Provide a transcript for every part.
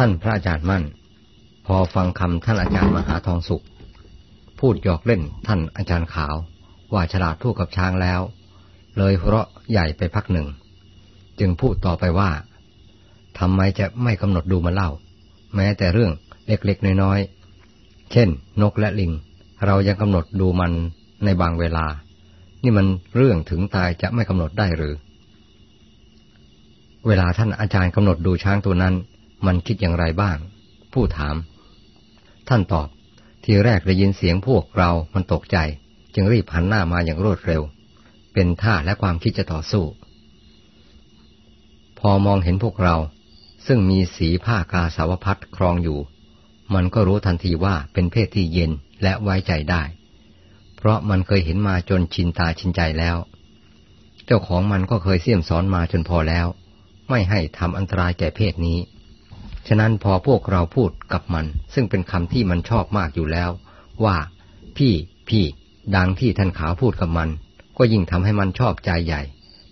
ท่านพระอาจารย์มั่น พอฟังคำท่านอาจารย์มหาทองสุข พูดหยอกเล่นท่านอาจารย์ขาว ว่าฉลาดทู่กับช้างแล้ว เลยหัวเราะใหญ่ไปพักหนึ่ง จึงพูดต่อไปว่าทำไมจะไม่กำหนดดูมาเล่า แม้แต่เรื่องเล็กๆน้อยๆ เช่น นกและลิง เรายังกำหนดดูมันในบางเวลา นี่มันเรื่องถึงตายจะไม่กำหนดได้หรือ เวลาท่านอาจารย์กำหนดดูช้างตัวนั้น มันคิดอย่างไรบ้าง ผู้ถาม ท่านตอบ ทีแรกได้ยินเสียงพวกเรา มันตกใจ จึงรีบหันหน้ามาอย่างรวดเร็ว เป็นท่าและความคิดจะต่อสู้ พอมองเห็นพวกเรา ซึ่งมีสีผ้ากาสาวพัดครองอยู่ มันก็รู้ทันทีว่าเป็นเพศที่เย็นและไว้ใจได้ เพราะมันเคยเห็นมาจนชินตาชินใจแล้ว เจ้าของมันก็เคยเสี่ยมสอนมาจนพอแล้ว ไม่ให้ทำอันตรายแก่เพศนี้ ฉะนั้นพอพวกเราพูดกับมัน ซึ่งเป็นคำที่มันชอบมากอยู่แล้ว ว่า พี่ พี่ ดังที่ท่านขาวพูดกับมัน ก็ยิ่งทำให้มันชอบใจใหญ่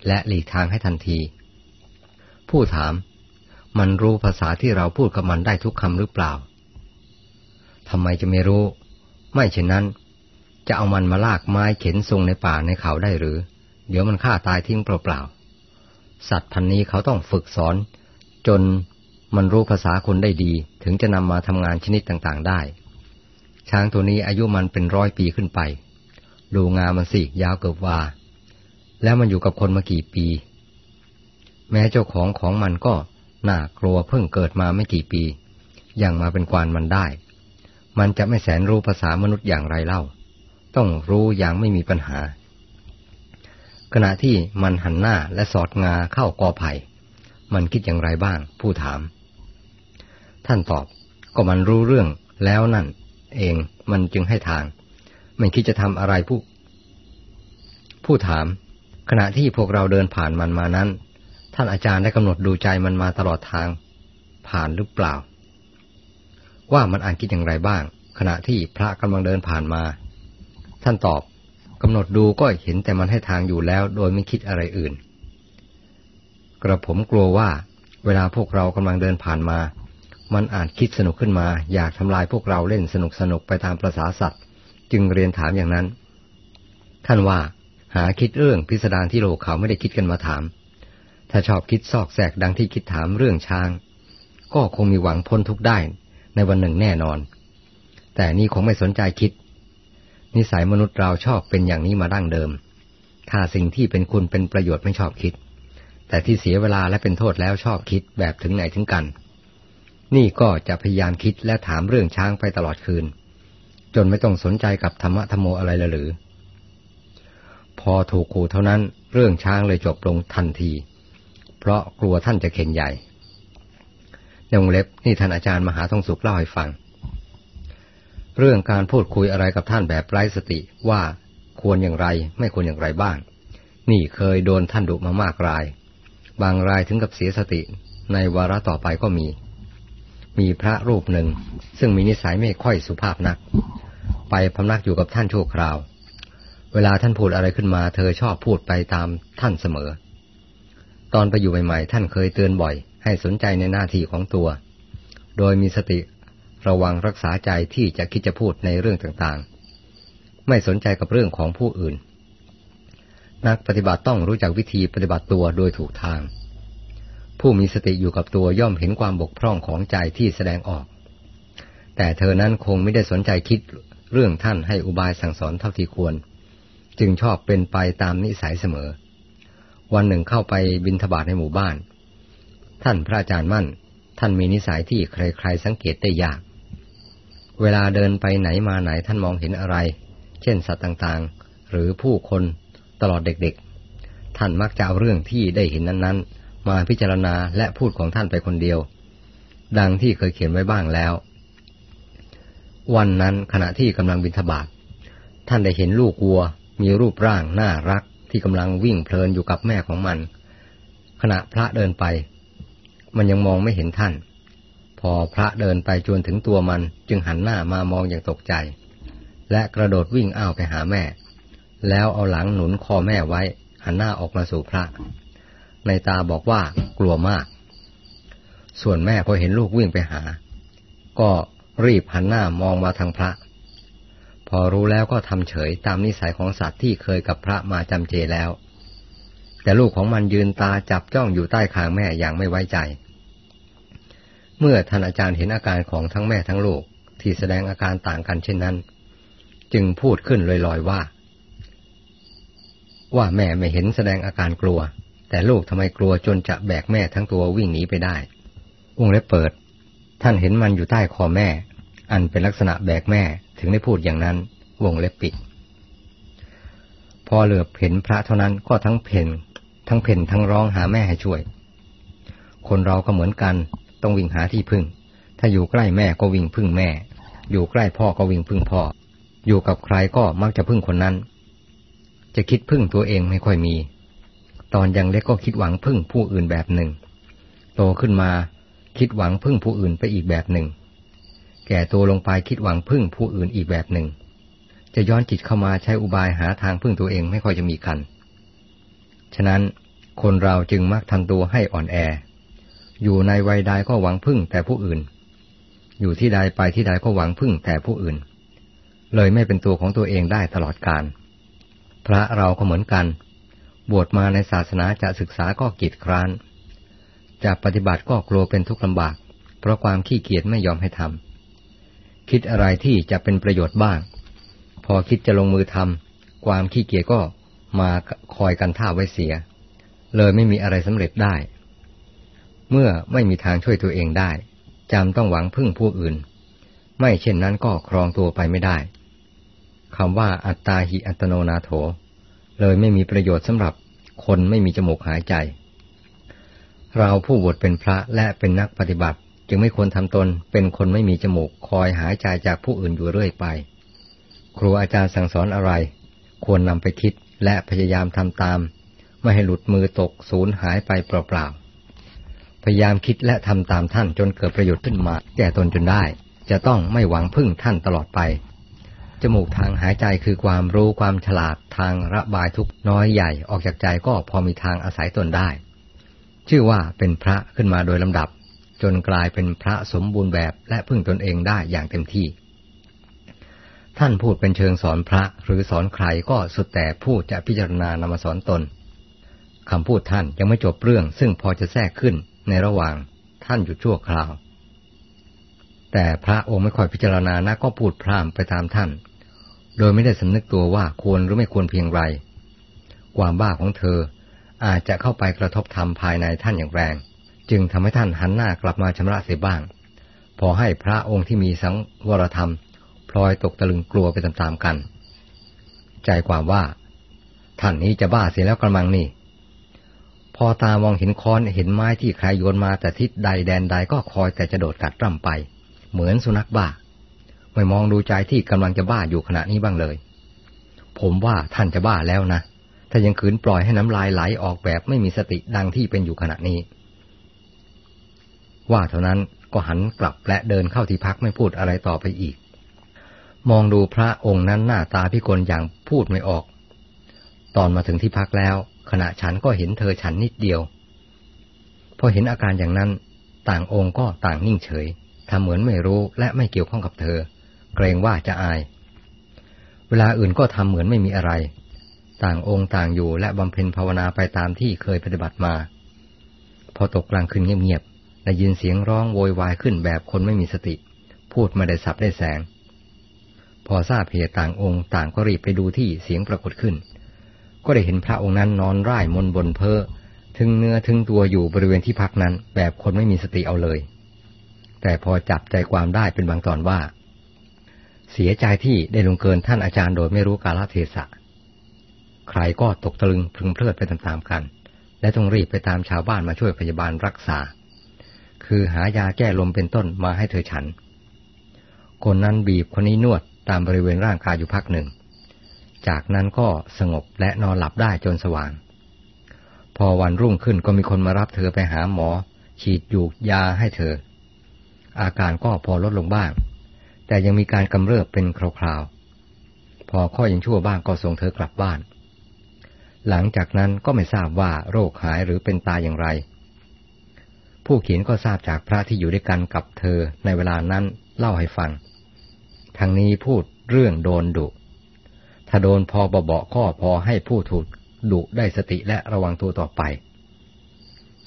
และหลีกทางให้ทันที ผู้ถาม มันรู้ภาษาที่เราพูดกับมันได้ทุกคำหรือเปล่าทำไมจะไม่รู้ ไม่เช่นนั้น จะเอามันมาลากไม้เข็นทรงในป่าในเขาได้หรือ เดี๋ยวมันฆ่าตายทิ้งเปล่าๆสัตว์พันนี้เขาต้องฝึกสอน จน มันรู้ภาษาคนได้ดี ถึงจะนำมาทำงานชนิดต่างๆได้ ช้างตัวนี้อายุมันเป็นร้อยปีขึ้นไป ดูงามันสิยาวเกือบวา แล้วมันอยู่กับคนมากี่ปี แม้เจ้าของของมันก็น่ากลัวเพิ่งเกิดมาไม่กี่ปี ยังมาเป็นกวานมันได้ มันจะไม่แสนรู้ภาษามนุษย์อย่างไรเล่า ต้องรู้อย่างไม่มีปัญหา ขณะที่มันหันหน้าและสอดงาเข้ากอไผ่ มันคิดอย่างไรบ้าง ผู้ถาม ท่านตอบ ก็มันรู้เรื่องแล้วนั่น เองมันจึงให้ทาง ไม่คิดจะทำอะไรผู้ ผู้ถาม ขณะที่พวกเราเดินผ่านมันมานั้น ท่านอาจารย์ได้กำหนดดูใจมันมาตลอดทาง ผ่านหรือเปล่า ว่ามันอ่านคิดอย่างไรบ้าง ขณะที่พระกำลังเดินผ่านมา ท่านตอบกำหนดดูก็เห็นแต่มันให้ทางอยู่แล้ว โดยไม่คิดอะไรอื่น กระผมกลัวว่า เวลาพวกเรากำลังเดินผ่านมา มันอาจคิดสนุกขึ้นมา อยากทำลายพวกเราเล่นสนุกสนุกไปตามประษาสัตว์ จึงเรียนถามอย่างนั้น ท่านว่า หาคิดเรื่องพิสดารที่โลกเขาไม่ได้คิดกันมาถาม ถ้าชอบคิดซอกแซกดังที่คิดถามเรื่องช้าง ก็คงมีหวังพ้นทุกได้ในวันหนึ่งแน่นอน แต่นี่คงไม่สนใจคิด นิสัยมนุษย์เราชอบเป็นอย่างนี้มาดั้งเดิมถ้าสิ่งที่เป็นคุณเป็นประโยชน์ไม่ชอบคิด แต่ที่เสียเวลาและเป็นโทษแล้วชอบคิดแบบถึงไหนถึงกัน นี่ก็จะพยายามคิดและถามเรื่องช้างไปตลอดคืน จนไม่ต้องสนใจกับธรรมะธรรมโมอะไรเลยหรือ พอถูกขู่เท่านั้นเรื่องช้างเลยจบลงทันที เพราะกลัวท่านจะเข็นใหญ่ในวงเล็บนี่ท่านอาจารย์มหาทองสุขเล่าให้ฟัง เรื่องการพูดคุยอะไรกับท่านแบบไร้สติว่าควรอย่างไรไม่ควรอย่างไรบ้าง นี่เคยโดนท่านดุมามากราย บางรายถึงกับเสียสติในวาระต่อไปก็มี มีพระรูปหนึ่ง ซึ่งมีนิสัยไม่ค่อยสุภาพนัก ไปพำนักอยู่กับท่านชั่วคราว เวลาท่านพูดอะไรขึ้นมา เธอชอบพูดไปตามท่านเสมอ ตอนไปอยู่ใหม่ๆ ท่านเคยเตือนบ่อย ให้สนใจในหน้าที่ของตัว โดยมีสติระวังรักษาใจที่จะคิดจะพูดในเรื่องต่างๆ ไม่สนใจกับเรื่องของผู้อื่น นักปฏิบัติต้องรู้จักวิธีปฏิบัติตัวโดยถูกทาง ผู้มีสติอยู่กับตัวย่อมเห็นความบกพร่องของใจที่แสดงออก แต่เธอนั้นคงไม่ได้สนใจคิดเรื่องท่านให้อุบายสั่งสอนเท่าที่ควร จึงชอบเป็นไปตามนิสัยเสมอ วันหนึ่งเข้าไปบินทบาทในหมู่บ้าน ท่านพระอาจารย์มั่น ท่านมีนิสัยที่ใครๆสังเกตได้ยาก เวลาเดินไปไหนมาไหนท่านมองเห็นอะไร เช่นสัตว์ต่างๆ หรือผู้คนตลอดเด็กๆ ท่านมักจะเอาเรื่องที่ได้เห็นนั้นๆ มาพิจารณาและพูดของท่านไปคนเดียว ดังที่เคยเขียนไว้บ้างแล้ว วันนั้นขณะที่กำลังบินทบาทท่านได้เห็นลูกวัว มีรูปร่างน่ารักที่กำลังวิ่งเพลินอยู่กับแม่ของมัน ขณะพระเดินไป มันยังมองไม่เห็นท่าน พอพระเดินไปจนถึงตัวมันจึงหันหน้ามามองอย่างตกใจ และกระโดดวิ่งอ้าวไปหาแม่ แล้วเอาหลังหนุนคอแม่ไว้ หันหน้าออกมาสู่พระ ในตาบอกว่ากลัวมาก ส่วนแม่พอเห็นลูกวิ่งไปหา ก็รีบหันหน้ามองมาทางพระ พอรู้แล้วก็ทำเฉยตามนิสัยของสัตว์ที่เคยกับพระมาจำเจแล้ว แต่ลูกของมันยืนตาจับจ้องอยู่ใต้คางแม่อย่างไม่ไว้ใจ เมื่อท่านอาจารย์เห็นอาการของทั้งแม่ทั้งลูกที่แสดงอาการต่างกันเช่นนั้น จึงพูดขึ้นลอยๆว่า ว่าแม่ไม่เห็นแสดงอาการกลัว แต่ลูกทำไมกลัวจนจะแบกแม่ทั้งตัววิ่งหนีไปได้วงเล็บเปิด ท่านเห็นมันอยู่ใต้คอแม่ อันเป็นลักษณะแบกแม่ถึงได้พูดอย่างนั้น วงเล็บปิด พอเหลือบเห็นพระเท่านั้นก็ทั้งเพ่นทั้งเพ่นทั้งร้องหาแม่ให้ช่วย คนเราก็เหมือนกัน ต้องวิ่งหาที่พึ่ง ถ้าอยู่ใกล้แม่ก็วิ่งพึ่งแม่ อยู่ใกล้พ่อก็วิ่งพึ่งพ่อ อยู่กับใครก็มักจะพึ่งคนนั้น จะคิดพึ่งตัวเองไม่ค่อยมี ตอนยังเล็กก็คิดหวังพึ่งผู้อื่นแบบหนึ่ง โตขึ้นมาคิดหวังพึ่งผู้อื่นไปอีกแบบหนึ่ง แก่ตัวลงไปคิดหวังพึ่งผู้อื่นอีกแบบหนึ่ง จะย้อนจิตเข้ามาใช้อุบายหาทางพึ่งตัวเองไม่ค่อยจะมีกัน ฉะนั้นคนเราจึงมักทำตัวให้อ่อนแอ อยู่ในวัยใดก็หวังพึ่งแต่ผู้อื่น อยู่ที่ใดไปที่ใดก็หวังพึ่งแต่ผู้อื่น เลยไม่เป็นตัวของตัวเองได้ตลอดกาลพระเราก็เหมือนกัน บวชมาในศาสนาจะศึกษาก็กิจคร้าน จะปฏิบัติก็กลัวเป็นทุกข์ลำบาก เพราะความขี้เกียจไม่ยอมให้ทำ คิดอะไรที่จะเป็นประโยชน์บ้าง พอคิดจะลงมือทำความขี้เกียจก็มาคอยกันท่าไว้เสีย เลยไม่มีอะไรสำเร็จได้ เมื่อไม่มีทางช่วยตัวเองได้จำต้องหวังพึ่งผู้อื่น ไม่เช่นนั้นก็ครองตัวไปไม่ได้คำว่าอัตตาหิอัตโนนาโถ เลยไม่มีประโยชน์สำหรับคนไม่มีจมูกหายใจ เราผู้บวชเป็นพระและเป็นนักปฏิบัติ จึงไม่ควรทำตนเป็นคนไม่มีจมูกคอยหายใจจากผู้อื่นอยู่เรื่อยไป ครูอาจารย์สั่งสอนอะไร ควรนำไปคิดและพยายามทำตาม ไม่ให้หลุดมือตกสูญหายไปเปล่าๆ พยายามคิดและทำตามท่านจนเกิดประโยชน์ขึ้นมา แก่ตนจนได้ จะต้องไม่หวังพึ่งท่านตลอดไป จมูกทางหายใจคือความรู้ความฉลาดทางระบายทุกน้อยใหญ่ออกจากใจก็พอมีทางอาศัยตนได้ ชื่อว่าเป็นพระขึ้นมาโดยลำดับ จนกลายเป็นพระสมบูรณ์แบบและพึ่งตนเองได้อย่างเต็มที่ ท่านพูดเป็นเชิงสอนพระหรือสอนใครก็สุดแต่ผู้จะพิจารณานำมาสอนตนคำพูดท่านยังไม่จบเรื่องซึ่งพอจะแทรกขึ้นในระหว่างท่านหยุดชั่วคราว แต่พระองค์ไม่ค่อยพิจารณานะก็พูดพร่ำไปตามท่าน โดยไม่ได้สำนึกตัวว่าควรหรือไม่ควรเพียงไร ความบ้าของเธออาจจะเข้าไปกระทบธรรมภายในท่านอย่างแรง จึงทำให้ท่านหันหน้ากลับมาชำระเสียบ้าง พอให้พระองค์ที่มีสังวรธรรม พลอยตกตะลึงกลัวไปตามๆกัน ใจความว่า ท่านนี้จะบ้าเสียแล้วกระมังนี่พอตามองเห็นค้อนเห็นไม้ที่ใครโยนมาแต่ทิศใดแดนใดก็คอยแต่จะโดดกัดร่ำไป เหมือนสุนัขบ้า ไม่มองดูใจที่กำลังจะบ้าอยู่ขณะนี้บ้างเลย ผมว่าท่านจะบ้าแล้วนะ ถ้ายังขืนปล่อยให้น้ำลายไหลออกแบบไม่มีสติดังที่เป็นอยู่ขณะนี้ ว่าเท่านั้นก็หันกลับและเดินเข้าที่พักไม่พูดอะไรต่อไปอีก มองดูพระองค์นั้นหน้าตาพิกลอย่างพูดไม่ออก ตอนมาถึงที่พักแล้ว ขณะฉันก็เห็นเธอฉันนิดเดียว พอเห็นอาการอย่างนั้น ต่างองค์ก็ต่างนิ่งเฉย ทำเหมือนไม่รู้และไม่เกี่ยวข้องกับเธอ เกรงว่าจะอาย เวลาอื่นก็ทำเหมือนไม่มีอะไร ต่างองค์ต่างอยู่และบำเพ็ญภาวนาไปตามที่เคยปฏิบัติมา พอตกกลางคืนเงียบๆได้ยินเสียงร้องโวยวายขึ้นแบบคนไม่มีสติ พูดไม่ได้สับได้แสง พอทราบเหตุต่างองค์ต่างก็รีบไปดูที่เสียงปรากฏขึ้น ก็ได้เห็นพระองค์นั้นนอนร่ายมนบนเพอถึงเนื้อถึงตัวอยู่บริเวณที่พักนั้นแบบคนไม่มีสติเอาเลย แต่พอจับใจความได้เป็นบางตอนว่า เสียใจที่ได้ลงเกินท่านอาจารย์โดยไม่รู้กาลเทศะ ใครก็ตกตะลึงพึงเพลิดไปตามๆกัน และต้องรีบไปตามชาวบ้านมาช่วยพยาบาลรักษา คือหายาแก้ลมเป็นต้นมาให้เธอฉัน คนนั้นบีบคนนี้นวดตามบริเวณร่างกายอยู่พักหนึ่ง จากนั้นก็สงบและนอนหลับได้จนสว่าง พอวันรุ่งขึ้นก็มีคนมารับเธอไปหาหมอ ฉีดยูกยาให้เธอ อาการก็พอลดลงบ้าง แต่ยังมีการกำเริบเป็นคราวๆ พอข้อยังชั่วบ้างก็ส่งเธอกลับบ้าน หลังจากนั้นก็ไม่ทราบว่าโรคหายหรือเป็นตายอย่างไร ผู้เขียนก็ทราบจากพระที่อยู่ด้วยกันกับเธอในเวลานั้นเล่าให้ฟัง ทางนี้พูดเรื่องโดนดุ ถ้าโดนพอเบาๆก็พอให้ผู้ถูกดุได้สติและระวังตัวต่อไป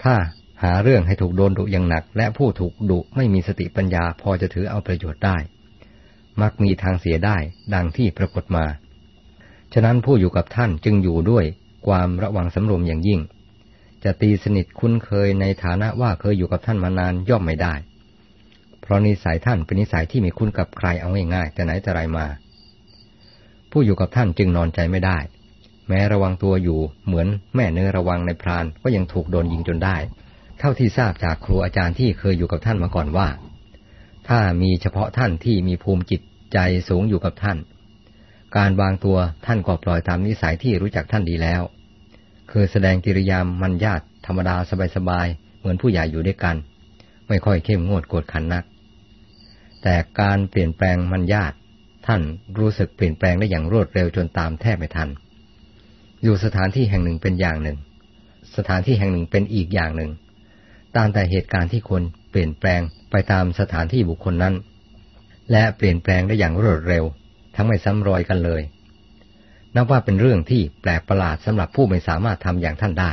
ถ้า หาเรื่องให้ถูกโดนดุอย่างหนัก และผู้ถูกดุไม่มีสติปัญญาพอจะถือเอาประโยชน์ได้ มักมีทางเสียได้ดังที่ปรากฏมา ฉะนั้นผู้อยู่กับท่านจึงอยู่ด้วยความระวังสำรวมอย่างยิ่ง จะตีสนิทคุ้นเคยในฐานะว่าเคยอยู่กับท่านมานานย่อมไม่ได้ เพราะนิสัยท่านเป็นนิสัยที่มีคุ้นกับใครเอาง่ายๆแต่ไหนแต่ไรมา ผู้อยู่กับท่านจึงนอนใจไม่ได้ แม้ระวังตัวอยู่เหมือนแม่เนื้อระวังในพรานก็ยังถูกโดนยิงจนได้ เท่าที่ทราบจากครูอาจารย์ที่เคยอยู่กับท่านมาก่อนว่า ถ้ามีเฉพาะท่านที่มีภูมิจิตใจสูงอยู่กับท่าน การวางตัวท่านก็ปล่อยตามนิสัยที่รู้จักท่านดีแล้ว คือแสดงกิริยามมันญาติธรรมดาสบายๆเหมือนผู้ใหญ่อยู่ด้วยกัน ไม่ค่อยเข้มงวดกดขันนัก แต่การเปลี่ยนแปลงมันญาติท่านรู้สึกเปลี่ยนแปลงได้อย่างรวดเร็วจนตามแทบไม่ทัน อยู่สถานที่แห่งหนึ่งเป็นอย่างหนึ่ง สถานที่แห่งหนึ่งเป็นอีกอย่างหนึ่ง ตามแต่เหตุการณ์ที่คนเปลี่ยนแปลงไปตามสถานที่บุคคลนั้น และเปลี่ยนแปลงได้อย่างรวดเร็ว ทั้งไม่ซ้ำรอยกันเลย นับว่าเป็นเรื่องที่แปลกประหลาดสำหรับผู้ไม่สามารถทำอย่างท่านได้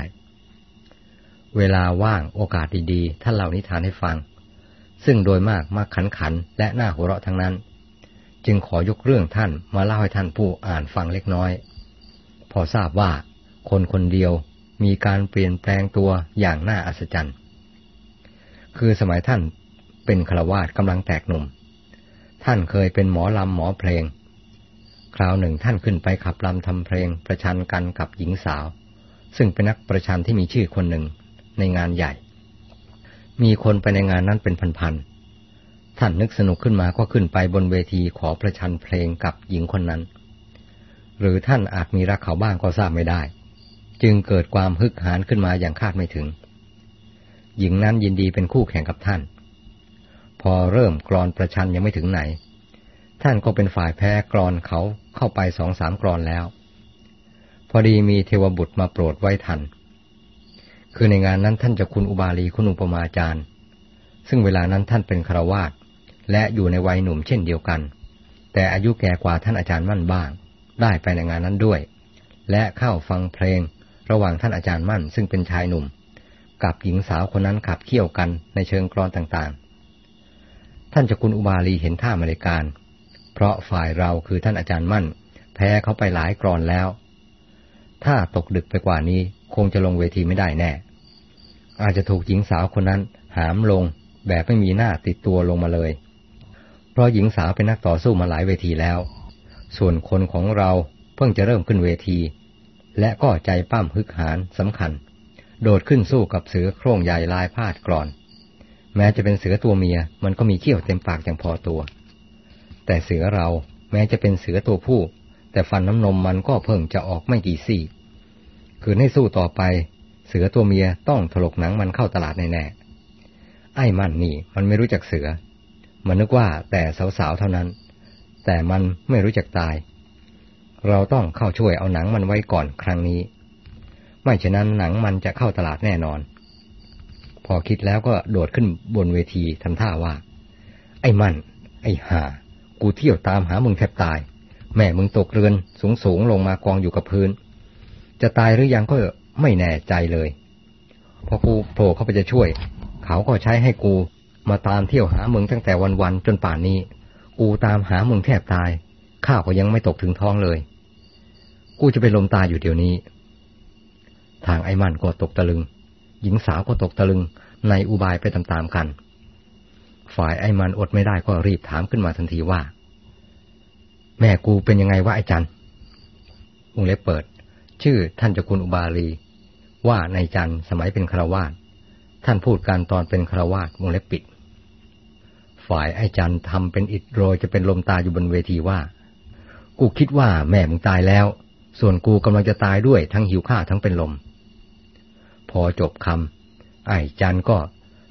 เวลาว่างโอกาสดีๆ ท่านเล่านิทานให้ฟัง ซึ่งโดยมากมาขันขันและน่าหัวเราะทั้งนั้น จึงขอยกเรื่องท่านมาเล่าให้ท่านผู้อ่านฟังเล็กน้อย พอทราบว่า คนคนเดียวมีการเปลี่ยนแปลงตัวอย่างน่าอัศจรรย์ คือสมัยท่านเป็นฆราวาสกำลังแตกหนุ่ม ท่านเคยเป็นหมอลำหมอเพลง คราวหนึ่งท่านขึ้นไปขับลำทำเพลงประชันกันกับหญิงสาว ซึ่งเป็นนักประชันที่มีชื่อคนหนึ่งในงานใหญ่ มีคนไปในงานนั้นเป็นพันๆ ท่านนึกสนุกขึ้นมาก็ขึ้นไปบนเวทีขอประชันเพลงกับหญิงคนนั้น หรือท่านอาจมีรักเขาบ้างก็ทราบไม่ได้ จึงเกิดความฮึกหานขึ้นมาอย่างคาดไม่ถึง หญิงนั้นยินดีเป็นคู่แข่งกับท่าน พอเริ่มกรอนประชันยังไม่ถึงไหน ท่านก็เป็นฝ่ายแพ้กรอนเขาเข้าไปสองสามกรอนแล้ว พอดีมีเทวบุตรมาโปรดไว้ทัน คือในงานนั้นท่านจะคุณอุบาลีคุณอุปมาจารย์ ซึ่งเวลานั้นท่านเป็นคารวาสและอยู่ในวัยหนุ่มเช่นเดียวกัน แต่อายุแก่กว่าท่านอาจารย์มั่นบ้าง ได้ไปในงานนั้นด้วย และเข้าฟังเพลงระหว่างท่านอาจารย์มั่นซึ่งเป็นชายหนุ่ม กับหญิงสาวคนนั้นขับเคี่ยวกันในเชิงกรอนต่างๆ ท่านจะคุณอุบาลีเห็นท่ามาริการ เพราะฝ่ายเราคือท่านอาจารย์มั่น แพ้เขาไปหลายกรอนแล้ว ถ้าตกดึกไปกว่านี้คงจะลงเวทีไม่ได้แน่ อาจจะถูกหญิงสาวคนนั้นหามลงแบบไม่มีหน้าติดตัวลงมาเลย เพราะหญิงสาวเป็นนักต่อสู้มาหลายเวทีแล้ว ส่วนคนของเราเพิ่งจะเริ่มขึ้นเวที และก็ใจปั้มฮึกหานสำคัญ โดดขึ้นสู้กับเสือโคร่งใหญ่ลายพาดกรอน แม้จะเป็นเสือตัวเมียมันก็มีเขี้ยวเต็มปากอย่างพอตัว แต่เสือเราแม้จะเป็นเสือตัวผู้ แต่ฟันน้ำนมมันก็เพิ่งจะออกไม่กี่ซี่ คือให้สู้ต่อไป เสือตัวเมียต้องถลกหนังมันเข้าตลาดแน่ๆไอ้มันนี่มันไม่รู้จักเสือ มันนึกว่าแต่สาวๆเท่านั้น แต่มันไม่รู้จักตาย เราต้องเข้าช่วยเอาหนังมันไว้ก่อนครั้งนี้ ไม่เช่นนั้นหนังมันจะเข้าตลาดแน่นอน พอคิดแล้วก็โดดขึ้นบนเวทีทำท่าว่า ไอ้มัน ไอ้ห่า กูเที่ยวตามหามึงแทบตาย แม่มึงตกเรือนสูงสูงลงมากองอยู่กับพื้น จะตายหรือยังก็ไม่แน่ใจเลย พอกูโผล่เข้าไปจะช่วย เขาก็ใช้ให้กูมาตามเที่ยวหามึงตั้งแต่วันๆจนป่านนี้ กูตามหามึงแทบตาย ข้าวก็ยังไม่ตกถึงท้องเลย กูจะไปลมตายอยู่เดี๋ยวนี้ ทางไอ้มันก็ตกตะลึง หญิงสาวก็ตกตะลึง ในอุบายไปตามๆกัน ฝ่ายไอ้มันอดไม่ได้ก็รีบถามขึ้นมาทันทีว่า แม่กูเป็นยังไงวะไอ้จันวงเล็บเปิด ชื่อท่านเจ้าคุณอุบาลี ว่าในจันสมัยเป็นคราวาสท่านพูดการตอนเป็นคราวาสวงเล็บปิด ฝ่ายไอ้จันทำเป็นอิดโรยจะเป็นลมตาอยู่บนเวทีว่า กูคิดว่าแม่มึงตายแล้ว ส่วนกูกำลังจะตายด้วยทั้งหิวข้าทั้งเป็นลม อจบคำไอ้จันก็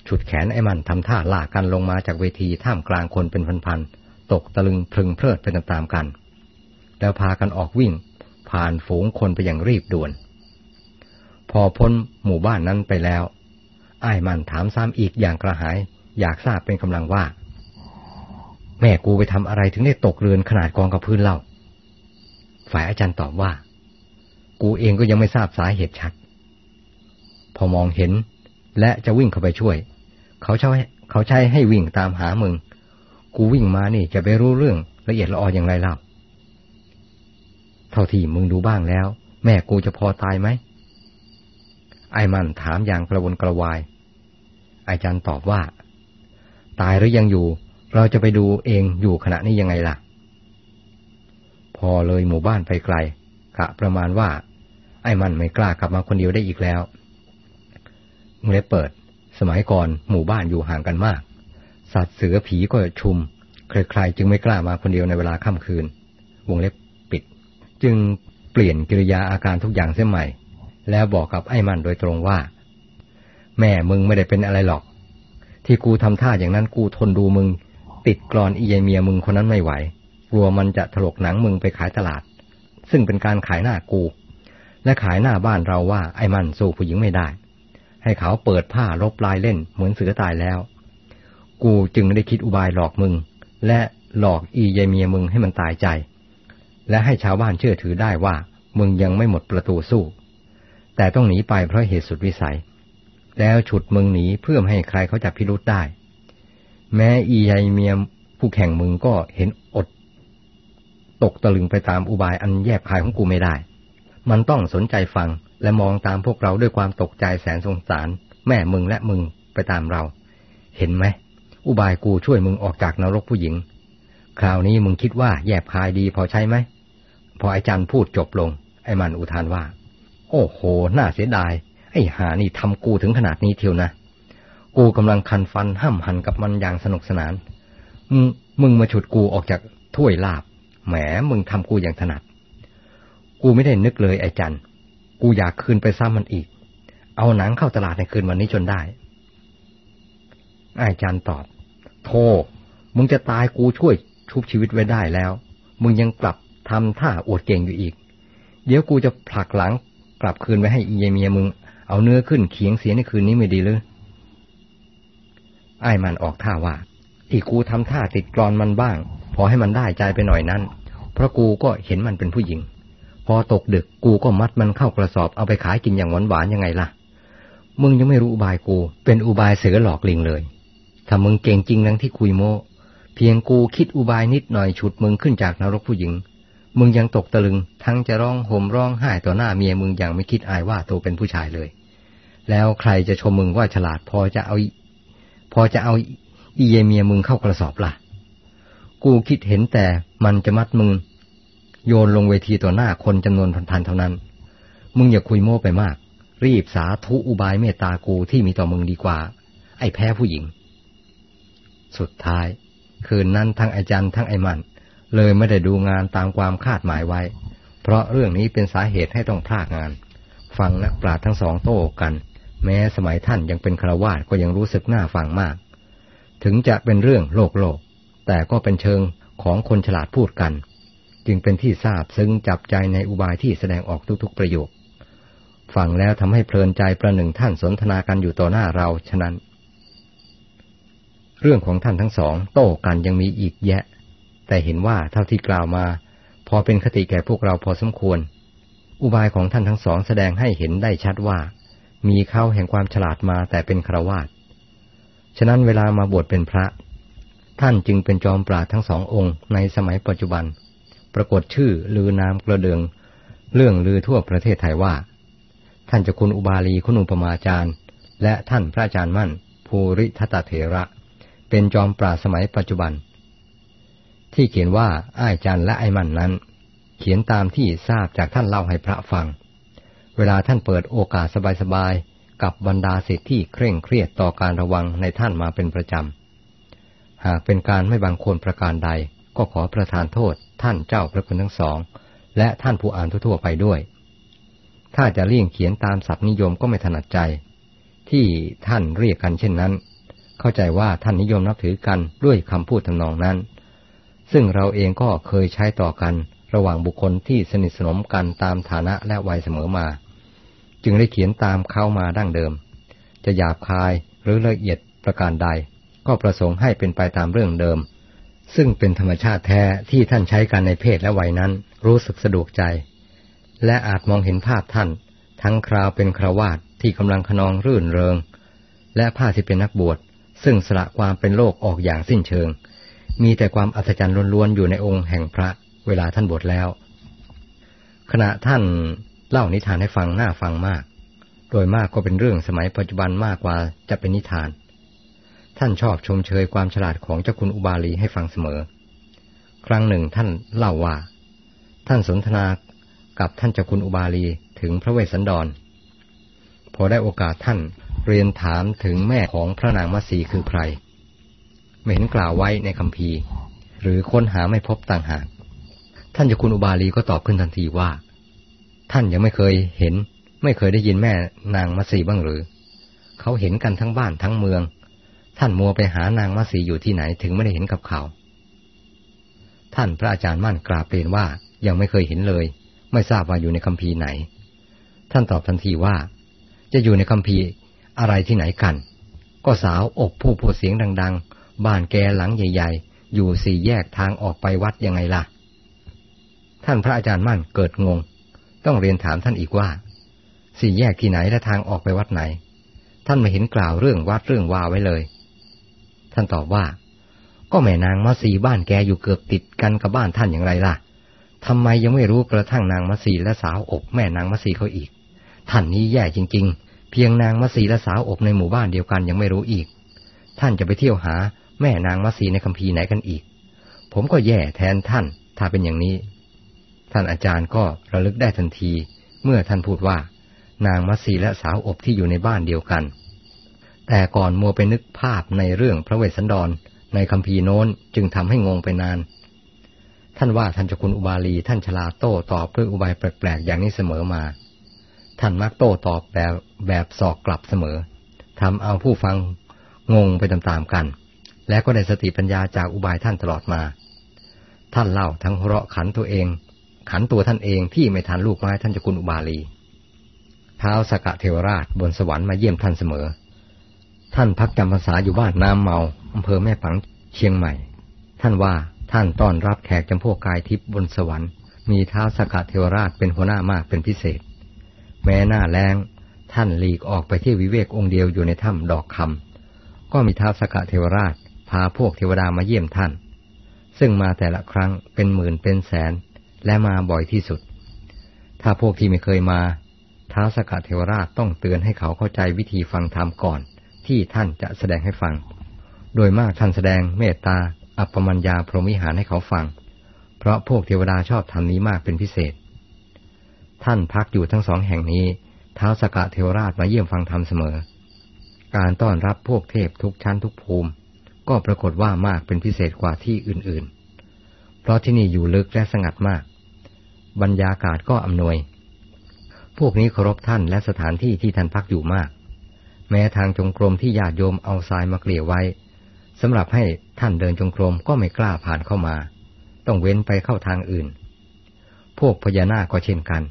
ฉุดแขนไอ้มันทำท่าลากกันลงมาจากเวทีท่ามกลางคนเป็นพันๆตกตะลึงพึงเพลิดไปตามๆกัน แล้วพากันออกวิ่ง ผ่านฝูงคนไปอย่างรีบด่วน พอพ้นหมู่บ้านนั้นไปแล้ว ไอ้มันถามซ้ำอีกอย่างกระหาย อยากทราบเป็นกำลังว่า แม่กูไปทำอะไรถึงได้ตกเรือนขนาดกองกับพื้นเล่า ฝ่ายอาจารย์ตอบว่า กูเองก็ยังไม่ทราบสาเหตุชัด พอมองเห็น และจะวิ่งเข้าไปช่วย เขาใช้เขาใช้ให้วิ่งตามหามึง กูวิ่งมานี่จะไปรู้เรื่องละเอียดละอออย่างไรเล่าเท่าที่มึงดูบ้างแล้ว แม่กูจะพอตายไหมไอ้มันถามอย่างกระวนกระวายอาจารย์ตอบว่า ตายหรือยังอยู่ เราจะไปดูเองอยู่ขณะนี้ยังไงล่ะ พอเลยหมู่บ้านไปไกลกะประมาณว่า ไอ้มันไม่กล้ากลับมาคนเดียวได้อีกแล้ว เล็บเปิด สมัยก่อนหมู่บ้านอยู่ห่างกันมาก สัตว์เสือผีก็ชุม ใครๆจึงไม่กล้ามาคนเดียวในเวลาค่ำคืน วงเล็บปิด จึงเปลี่ยนกิริยาอาการทุกอย่างเสียใหม่ แล้วบอกกับไอ้มันโดยตรงว่า แม่มึงไม่ได้เป็นอะไรหรอก ที่กูทำท่าอย่างนั้นกูทนดูมึง ติดกรอนอีเยเมียมึงคนนั้นไม่ไหว กลัวมันจะถลกหนังมึงไปขายตลาด ซึ่งเป็นการขายหน้ากู และขายหน้าบ้านเราว่าไอ้มันสู้ผู้หญิงไม่ได้ ให้เขาเปิดผ้าลบลายเล่นเหมือนเสือตายแล้ว กูจึงได้คิดอุบายหลอกมึง และหลอกอีเยเมียมึงให้มันตายใจ และให้ชาวบ้านเชื่อถือได้ว่ามึงยังไม่หมดประตูสู้ แต่ต้องหนีไปเพราะเหตุสุดวิสัย แล้วฉุดมึงหนีเพื่อให้ใครเขาจับพิรุษได้ แม้อีไยเมียผู้แข่งมึงก็เห็นอด ตกตะลึงไปตามอุบายอันแยบคายของกูไม่ได้ มันต้องสนใจฟัง และมองตามพวกเราด้วยความตกใจแสนสงสาร แม่มึงและมึงไปตามเรา เห็นไหม อุบายกูช่วยมึงออกจากนรกผู้หญิง คราวนี้มึงคิดว่าแยบคายดีพอใช่ไหม พอไอจารย์พูดจบลง ไอ้มันอุทานว่า โอ้โห น่าเสียดาย ไอ้หานี่ทำกูถึงขนาดนี้เทียวนะ กูกำลังคันฟันห้ามหันกับมันอย่างสนุกสนาน มึงมึงมาฉุดกูออกจากถ้วยลาบ แหม มึงทำกูอย่างถนัด กูไม่ได้นึกเลยไอ้จัน กูอยากคืนไปซ้ำมันอีก เอาหนังเข้าตลาดในคืนวันนี้จนได้ไอ้จันตอบโธ่มึงจะตายกูช่วยชุบชีวิตไว้ได้แล้ว มึงยังกลับทำท่าอวดเก่งอยู่อีก เดี๋ยวกูจะผลักหลังกลับคืนไปให้อีเยเมียมึง เอาเนื้อขึ้นเขียงเสียในคืนนี้ไม่ดีเลยไอ้มันออกท่าว่า ที่กูทำท่าติดกรอนมันบ้าง พอให้มันได้ใจไปหน่อยนั้น เพราะกูก็เห็นมันเป็นผู้หญิง พอตกดึกกูก็มัดมันเข้ากระสอบเอาไปขายกินอย่างหวานหวานยังไงล่ะ มึงยังไม่รู้อุบายกู เป็นอุบายเสือหลอกลิงเลย ถ้ามึงเก่งจริงนังที่คุยโมเพียงกูคิดอุบายนิดหน่อยฉุดมึงขึ้นจากนรกผู้หญิง มึงยังตกตะลึง ทั้งจะร้องห่มร้องไห้ต่อหน้าเมียมึงอย่างไม่คิดอายว่าตัวเป็นผู้ชายเลย แล้วใครจะชมมึงว่าฉลาดพอจะเอา พอจะเอาอีเยเมียมึงเข้ากระสอบล่ะ กูคิดเห็นแต่มันจะมัดมึง โยนลงเวทีต่อหน้าคนจำนวนพันๆเท่านั้น มึงอย่าคุยโม้ไปมาก รีบสาธุอุบายเมตตากูที่มีต่อมึงดีกว่า ไอ้แพ้ผู้หญิง สุดท้าย คืนนั้นทั้งไอ้จันทั้งไอ้มัน เลยไม่ได้ดูงานตามความคาดหมายไว้ เพราะเรื่องนี้เป็นสาเหตุให้ต้องพลากงาน ฟังนักปราชญ์ทั้งสองโต้กัน แม้สมัยท่านยังเป็นครวาสก็ยังรู้สึกน่าฟังมาก ถึงจะเป็นเรื่องโลกโลก แต่ก็เป็นเชิงของคนฉลาดพูดกัน จึงเป็นที่ทราบซึ้งจับใจในอุบายที่แสดงออกทุกๆประโยค ฟังแล้วทำให้เพลินใจประหนึ่งท่านสนทนากันอยู่ต่อหน้าเราฉะนั้น เรื่องของท่านทั้งสอง โต้กันยังมีอีกแยะ แต่เห็นว่าเท่าที่กล่าวมา พอเป็นคติแก่พวกเราพอสมควร อุบายของท่านทั้งสองแสดงให้เห็นได้ชัดว่า มีเข้าแห่งความฉลาดมาแต่เป็นครวาสฉะนั้นเวลามาบวชเป็นพระ ท่านจึงเป็นจอมปราดทั้งสององค์ในสมัยปัจจุบัน ปรากฏชื่อลือนามกระเดือง เรื่องลือทั่วประเทศไทยว่า ท่านเจะคุณอุบาลีคุณอุปมาจารย์ และท่านพระอาจารย์มั่น ภูริทัตเถระ เป็นจอมปราสมัยปัจจุบัน ที่เขียนว่าไอ้จันและไอ้มั่นนั้น เขียนตามที่ทราบจากท่านเล่าให้พระฟัง เวลาท่านเปิดโอกาสสบายๆกับบรรดาสิทธิที่เคร่งเครียดต่อการระวังในท่านมาเป็นประจำหากเป็นการไม่บางคนประการใดก็ขอประทานโทษ ท่านเจ้าพระคุณทั้งสอง และท่านผู้อ่านทั่วๆไปด้วย ถ้าจะเลี่ยงเขียนตามศัพท์นิยมก็ไม่ถนัดใจ ที่ท่านเรียกกันเช่นนั้น เข้าใจว่าท่านนิยมนับถือกันด้วยคำพูดทำนองนั้น ซึ่งเราเองก็เคยใช้ต่อกันระหว่างบุคคลที่สนิทสนมกันตามฐานะและวัยเสมอมา จึงได้เขียนตามเข้ามาดั้งเดิมจจะหยาบคายหรือละเอียดประการใด ก็ประสงค์ให้เป็นไปตามเรื่องเดิม ซึ่งเป็นธรรมชาติแท้ที่ท่านใช้กันในเพศและวัยนั้น รู้สึกสะดวกใจ และอาจมองเห็นภาพท่าน ทั้งคราวเป็นคราวาสที่กำลังขนองรื่นเริง และภาพที่เป็นนักบวชซึ่งสละความเป็นโลกออกอย่างสิ้นเชิง มีแต่ความอัศจรรย์ล้วนๆอยู่ในองค์แห่งพระเวลาท่านบวชแล้ว ขณะท่านเล่านิทานให้ฟังน่าฟังมาก โดยมากก็เป็นเรื่องสมัยปัจจุบันมากกว่าจะเป็นนิทาน ท่านชอบชมเชยความฉลาดของเจ้าคุณอุบาลีให้ฟังเสมอ ครั้งหนึ่งท่านเล่าว่า ท่านสนทนากับท่านเจ้าคุณอุบาลีถึงพระเวสสันดร พอได้โอกาสท่านเรียนถามถึงแม่ของพระนางมัสีคือใคร ไม่เห็นกล่าวไว้ในคำพีหรือค้นหาไม่พบต่างหาก ท่านเจ้าคุณอุบาลีก็ตอบขึ้นทันทีว่า ท่านยังไม่เคยเห็น ไม่เคยได้ยินแม่นางมัสีบ้างหรือ เขาเห็นกันทั้งบ้านทั้งเมือง ท่านมัวไปหานางมัสีอยู่ที่ไหนถึงไม่ได้เห็นกับเขา ท่านพระอาจารย์มั่นกราบเรียนว่ายังไม่เคยเห็นเลย ไม่ทราบว่าอยู่ในคัมภีร์ไหน ท่านตอบทันทีว่า จะอยู่ในคัมภีร์อะไรที่ไหนกัน ก็สาวอกผู้พูดเสียงดัง ๆ บ้านแกหลังใหญ่ ๆ อยู่สี่แยกทางออกไปวัดยังไงล่ะ ท่านพระอาจารย์มั่นเกิดงง ต้องเรียนถามท่านอีกว่า สี่แยกที่ไหนและทางออกไปวัดไหน ท่านไม่เห็นกล่าวเรื่องวัดเรื่องวาไว้เลย ท่านตอบว่า ก็แม่นางมัสีบ้านแกอยู่เกือบติดกันกับบ้านท่านอย่างไรล่ะทำไมยังไม่รู้กระทั่งนางมัสีและสาวอกแม่นางมัสีเขาอีก ท่านนี้แย่จริง ๆ เพียงนางมัสีและสาวอกในหมู่บ้านเดียวกันยังไม่รู้อีก ท่านจะไปเที่ยวหาแม่นางมัสีในคัมภีร์ไหนกันอีก ผมก็แย่แทนท่าน ถ้าเป็นอย่างนี้ ท่านอาจารย์ก็ระลึกได้ทันที เมื่อท่านพูดว่า นางมัสีและสาวอบที่อยู่ในบ้านเดียวกัน แต่ก่อนมัวไปนึกภาพในเรื่องพระเวสสันดร ในคำพีโน้นจึงทำให้งงไปนาน ท่านว่าท่านเจ้าคุณอุบาลีท่านฉลาโต้ตอบด้วยอุบายแปลกๆอย่างนี้เสมอมา ท่านมักโต้ตอบแบบแบบสอกกลับเสมอทำเอาผู้ฟังงงไปตามๆกัน และก็ได้สติปัญญาจากอุบายท่านตลอดมา ท่านเล่าทั้งเราะขันตัวเอง ขันตัวท่านเองที่ไม่ทันลูกไม้ท่านจะกุลอุบาลีเท้าสกะเทวราชบนสวรรค์มาเยี่ยมท่านเสมอ ท่านพักจำพรรษาอยู่บ้านน้ำเมาอำเภอแม่ปังเชียงใหม่ ท่านว่าท่านต้อนรับแขกจำพวกกายทิพย์บนสวรรค์ มีท้าสกะเทวราชเป็นหัวหน้ามากเป็นพิเศษ แม้หน้าแรงท่านหลีกออกไปที่วิเวกองค์เดียวอยู่ในถ้ำดอกคำก็มีท้าสกะเทวราช พาพวกเทวดามาเยี่ยมท่าน ซึ่งมาแต่ละครั้งเป็นหมื่นเป็นแสนและมาบ่อยที่สุด ถ้าพวกที่ไม่เคยมาท้าสกัดเทวราชต้องเตือนให้เขาเข้าใจวิธีฟังธรรมก่อน ที่ท่านจะแสดงให้ฟัง โดยมากท่านแสดงเมตตา อัปปมัญญาพรหมิหารให้เขาฟัง เพราะพวกเทวดาชอบธรรมนี้มากเป็นพิเศษ ท่านพักอยู่ทั้งสองแห่งนี้ท้าสกะเทวราชมาเยี่ยมฟังธรรมเสมอ การต้อนรับพวกเทพทุกชั้นทุกภูมิ ก็ปรากฏว่ามากเป็นพิเศษกว่าที่อื่นๆ เพราะที่นี่อยู่ลึกและสงัดมาก บรรยากาศก็อำนวย พวกนี้เคารพท่านและสถานที่ที่ท่านพักอยู่มาก แม้ทางจงกรมที่ญาติโยมเอาทรายมาเกลี่ยไว้สำหรับให้ท่านเดินจงกรมก็ไม่กล้าผ่านเข้ามา ต้องเว้นไปเข้าทางอื่น พวกพญานาคก็เช่นกัน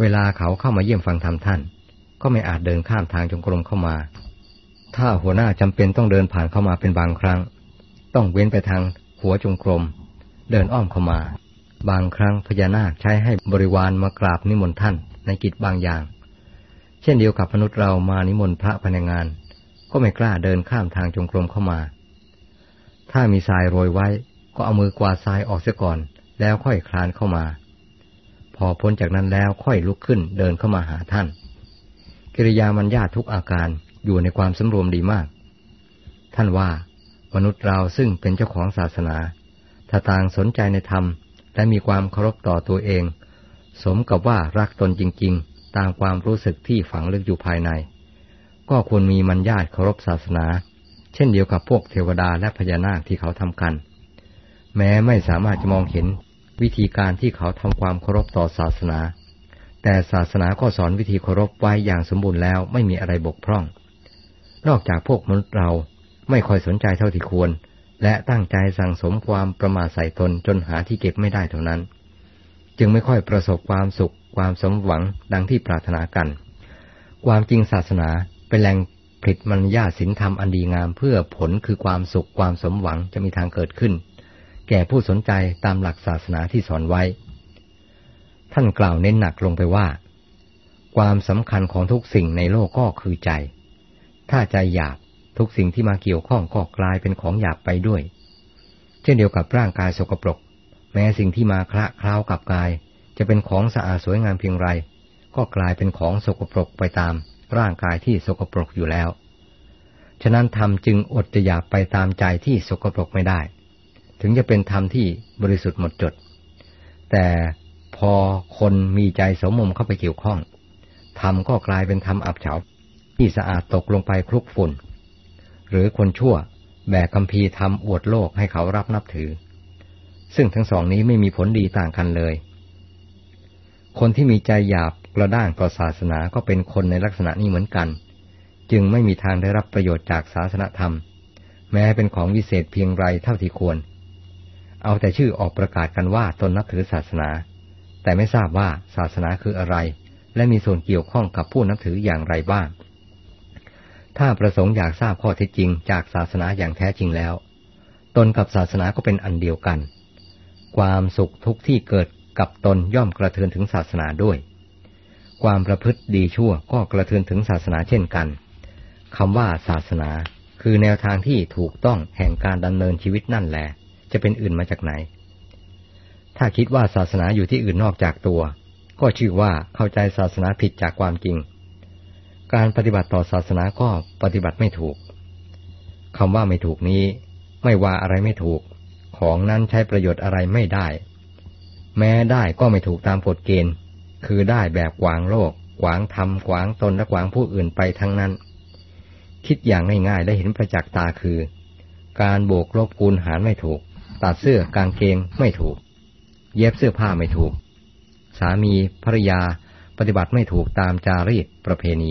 เวลาเขาเข้ามาเยี่ยมฟังธรรมท่าน ก็ไม่อาจเดินข้ามทางจงกรมเข้ามา ถ้าหัวหน้าจำเป็นต้องเดินผ่านเข้ามาเป็นบางครั้ง ต้องเว้นไปทางหัวจงกรม เดินอ้อมเข้ามา บางครั้งพญานาคใช้ให้บริวารมากราบนิมนต์ท่านในกิจบางอย่าง เช่นเดียวกับมนุษย์เรามานิมนต์พระภายในงาน ก็ไม่กล้าเดินข้ามทางจงกรมเข้ามา ถ้ามีทรายโรยไว้ ก็เอามือกวาดทรายออกเสียก่อน แล้วค่อยคลานเข้ามา พอพ้นจากนั้นแล้วค่อยลุกขึ้นเดินเข้ามาหาท่าน กิริยามันญาทุกอาการอยู่ในความสำรวมดีมาก ท่านว่ามนุษย์เราซึ่งเป็นเจ้าของศาสนา ถ้าต่างสนใจในธรรม และมีความเคารพต่อตัวเอง สมกับว่ารักตนจริง ๆ ตามความรู้สึกที่ฝังลึกอยู่ภายใน ก็ควรมีมัญญาตเคารพศาสนา เช่นเดียวกับพวกเทวดาและพญานาคที่เขาทำกัน แม้ไม่สามารถจะมองเห็นวิธีการที่เขาทำความเคารพต่อศาสนา แต่ศาสนาก็สอนวิธีเคารพไว้อย่างสมบูรณ์แล้วไม่มีอะไรบกพร่อง นอกจากพวกมนุษย์เราไม่ค่อยสนใจเท่าที่ควร และตั้งใจสั่งสมความประมาทใส่ตนจนหาที่เก็บไม่ได้เท่านั้น จึงไม่ค่อยประสบความสุข ความสมหวังดังที่ปรารถนากัน ความจริงศาสนาเป็นแหล่งผลิตมัญญาสินธรรมอันดีงามเพื่อผลคือความสุขความสมหวังจะมีทางเกิดขึ้น แก่ผู้สนใจตามหลักศาสนาที่สอนไว้ ท่านกล่าวเน้นหนักลงไปว่า ความสำคัญของทุกสิ่งในโลกก็คือใจ ถ้าใจหยาบทุกสิ่งที่มาเกี่ยวข้องก็กลายเป็นของหยาบไปด้วย เช่นเดียวกับร่างกายสกปรก แม้สิ่งที่มาคละคล้าวกับกาย จะเป็นของสะอาดสวยงามเพียงไร ก็กลายเป็นของสกปรกไปตามร่างกายที่สกปรกอยู่แล้ว ฉะนั้นธรรมจึงอดจะอยากไปตามใจที่สกปรกไม่ได้ ถึงจะเป็นธรรมที่บริสุทธิ์หมดจด แต่พอคนมีใจสมมมเข้าไปเกี่ยวข้องธรรมก็กลายเป็นธรรมอับเฉาที่สะอาดตกลงไปคลุกฝุ่น หรือคนชั่วแบกคำพีทำอวดโลกให้เขารับนับถือ ซึ่งทั้งสองนี้ไม่มีผลดีต่างกันเลย คนที่มีใจหยาบกระด้างต่อศาสนาก็เป็นคนในลักษณะนี้เหมือนกัน จึงไม่มีทางได้รับประโยชน์จากศาสนธรรม แม้เป็นของวิเศษเพียงไรเท่าที่ควร เอาแต่ชื่อออกประกาศกันว่าตนนับถือศาสนา แต่ไม่ทราบว่าศาสนาคืออะไร และมีส่วนเกี่ยวข้องกับผู้นับถืออย่างไรบ้าง ถ้าประสงค์อยากทราบข้อเท็จจริงจากศาสนาอย่างแท้จริงแล้ว ตนกับศาสนาก็เป็นอันเดียวกัน ความสุขทุกที่เกิดกับตนย่อมกระเทือนถึงศาสนาด้วย ความประพฤติดีชั่วก็กระเทือนถึงศาสนาเช่นกันคำว่าศาสนา คือแนวทางที่ถูกต้องแห่งการดำเนินชีวิตนั่นแหละจะเป็นอื่นมาจากไหน ถ้าคิดว่าศาสนาอยู่ที่อื่นนอกจากตัว ก็ชื่อว่าเข้าใจศาสนาผิดจากความจริง การปฏิบัติต่อศาสนาก็ปฏิบัติไม่ถูกคำว่าไม่ถูกนี้ ไม่ว่าอะไรไม่ถูก ของนั้นใช้ประโยชน์อะไรไม่ได้ แม้ได้ก็ไม่ถูกตามกฎเกณฑ์ คือได้แบบกวางโลกกวางธรรมกวางตนและกวางผู้อื่นไปทั้งนั้น คิดอย่างง่ายๆได้เห็นประจักษ์ตาคือ การโบกลบคูณหารไม่ถูก ตัดเสื้อกางเกงไม่ถูก เย็บเสื้อผ้าไม่ถูก สามีภรรยาปฏิบัติไม่ถูกตามจารีตประเพณี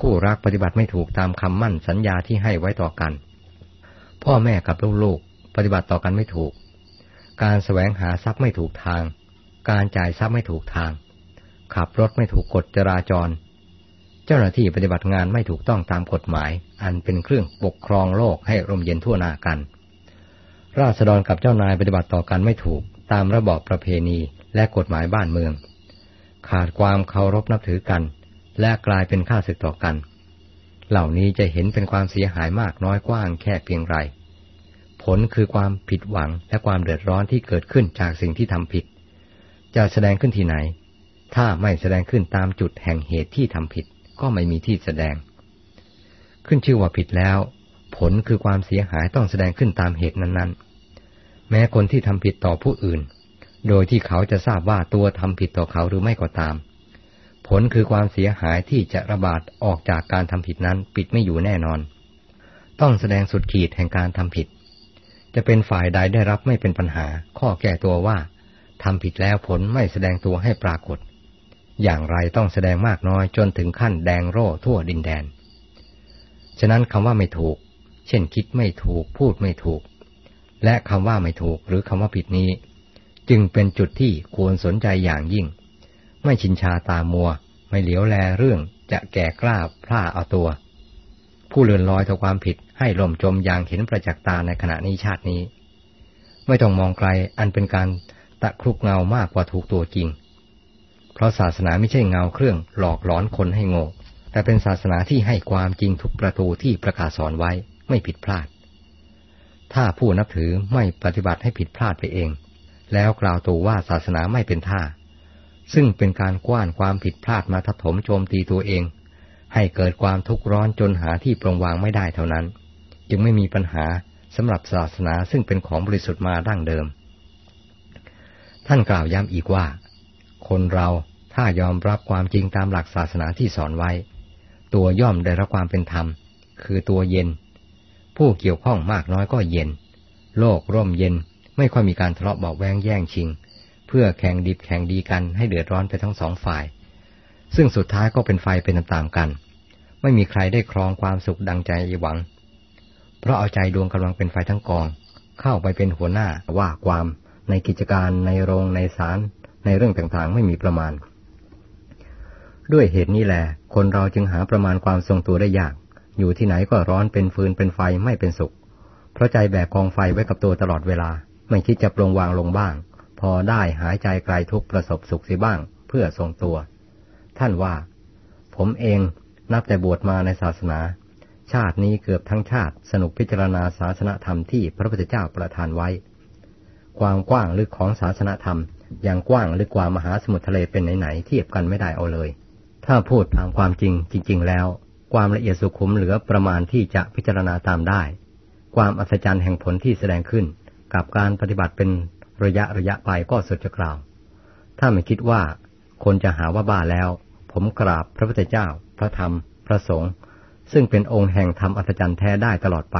คู่รักปฏิบัติไม่ถูกตามคำมั่นสัญญาที่ให้ไว้ต่อกัน พ่อแม่กับลูกๆ ปฏิบัติต่อกันไม่ถูก การแสวงหาทรัพย์ไม่ถูกทาง การจ่ายทรัพย์ไม่ถูกทาง ขับรถไม่ถูกกฎจราจร เจ้าหน้าที่ปฏิบัติงานไม่ถูกต้องตามกฎหมาย อันเป็นเครื่องปกครองโลกให้ร่มเย็นทั่วหน้ากัน ราษฎรกับเจ้านายปฏิบัติต่อกันไม่ถูก ตามระบอบประเพณีและกฎหมายบ้านเมือง ขาดความเคารพนับถือกัน และกลายเป็นข้าศึกต่อกัน เหล่านี้จะเห็นเป็นความเสียหายมากน้อยกว้างแค่เพียงไร ผลคือความผิดหวังและความเดือดร้อนที่เกิดขึ้นจากสิ่งที่ทำผิด จะแสดงขึ้นที่ไหน ถ้าไม่แสดงขึ้นตามจุดแห่งเหตุที่ทำผิด ก็ไม่มีที่แสดง ขึ้นชื่อว่าผิดแล้ว ผลคือความเสียหายต้องแสดงขึ้นตามเหตุนั้นๆ แม้คนที่ทำผิดต่อผู้อื่น โดยที่เขาจะทราบว่าตัวทำผิดต่อเขาหรือไม่ก็ตาม ผลคือความเสียหายที่จะระบาดออกจากการทำผิดนั้นปิดไม่อยู่แน่นอน ต้องแสดงสุดขีดแห่งการทำผิด จะเป็นฝ่ายใดได้รับไม่เป็นปัญหา ข้อแก้ตัวว่าทำผิดแล้วผลไม่แสดงตัวให้ปรากฏ อย่างไรต้องแสดงมากน้อยจนถึงขั้นแดงโร่ทั่วดินแดน ฉะนั้นคำว่าไม่ถูก เช่นคิดไม่ถูก พูดไม่ถูก และคำว่าไม่ถูกหรือคำว่าผิดนี้ จึงเป็นจุดที่ควรสนใจอย่างยิ่ง ไม่ชินชาตามัว ไม่เหลียวแลเรื่องจะแก่กล้าพลาเอาตัว ผู้เลื่อนลอยต่อความผิดให้ล่มจมอย่างเห็นประจักษ์ตาในขณะนี้ชาตินี้ ไม่ต้องมองไกลอันเป็นการตะครุกเงามากกว่าถูกตัวจริง เพราะศาสนาไม่ใช่เงาเครื่องหลอกหลอนคนให้โง่แต่เป็นศาสนาที่ให้ความจริงทุกประตูที่ประกาศสอนไว้ไม่ผิดพลาด ถ้าผู้นับถือไม่ปฏิบัติให้ผิดพลาดไปเอง แล้วกล่าวตัวว่าศาสนาไม่เป็นท่า ซึ่งเป็นการกว้านความผิดพลาดมาทับถมโจมตีตัวเอง ให้เกิดความทุกข์ร้อนจนหาที่ปรงวางไม่ได้เท่านั้น จึงไม่มีปัญหาสำหรับศาสนาซึ่งเป็นของบริสุทธิ์มาดั้งเดิม ท่านกล่าวย้ำอีกว่า คนเราถ้ายอมรับความจริงตามหลักศาสนาที่สอนไว้ ตัวย่อมได้รับความเป็นธรรม คือตัวเย็น ผู้เกี่ยวข้องมากน้อยก็เย็น โลกร่มเย็นไม่ค่อยมีการทะเลาะเบาแวงแย่งชิง เพื่อแข่งดิบแข่งดีกันให้เดือดร้อนไปทั้งสองฝ่าย ซึ่งสุดท้ายก็เป็นไฟเป็นตามกัน ไม่มีใครได้ครองความสุขดังใจหวัง เพราะเอาใจดวงกำลังเป็นไฟทั้งกอง เข้าไปเป็นหัวหน้าว่าความในกิจการในโรงในศาลในเรื่องต่างๆ ไม่มีประมาณ ด้วยเหตุนี้แหละคนเราจึงหาประมาณความทรงตัวได้ยาก อยู่ที่ไหนก็ร้อนเป็นฟืนเป็นไฟไม่เป็นสุข เพราะใจแบกกองไฟไว้กับตัวตลอดเวลา ไม่คิดจะปลงวางลงบ้าง พอได้หายใจไกลทุกประสบสุขสิบ้าง เพื่อทรงตัว ท่านว่า ผมเอง นับแต่บวชมาในศาสนา ชาตินี้เกือบทั้งชาติสนุกพิจารณาศาสนธรรมที่พระพุทธเจ้าประทานไว้ ความกว้างลึกของศาสนธรรมอย่างกว้างลึกกว่ามหาสมุทรทะเลเป็นไหนๆเทียบกันไม่ได้เอาเลย ถ้าพูดตามความจริงจริง ๆ แล้ว ความละเอียดสุขุมเหลือประมาณที่จะพิจารณาตามได้ ความอัศจรรย์แห่งผลที่แสดงขึ้น กับการปฏิบัติเป็นระยะระยะไปก็สุดจะกล่าว ถ้าไม่คิดว่าคนจะหาว่าบ้าแล้ว ผมกราบพระพุทธเจ้า พระธรรม พระสงฆ์ซึ่งเป็นองค์แห่งธรรมอัศจรรย์แท้ได้ตลอดไป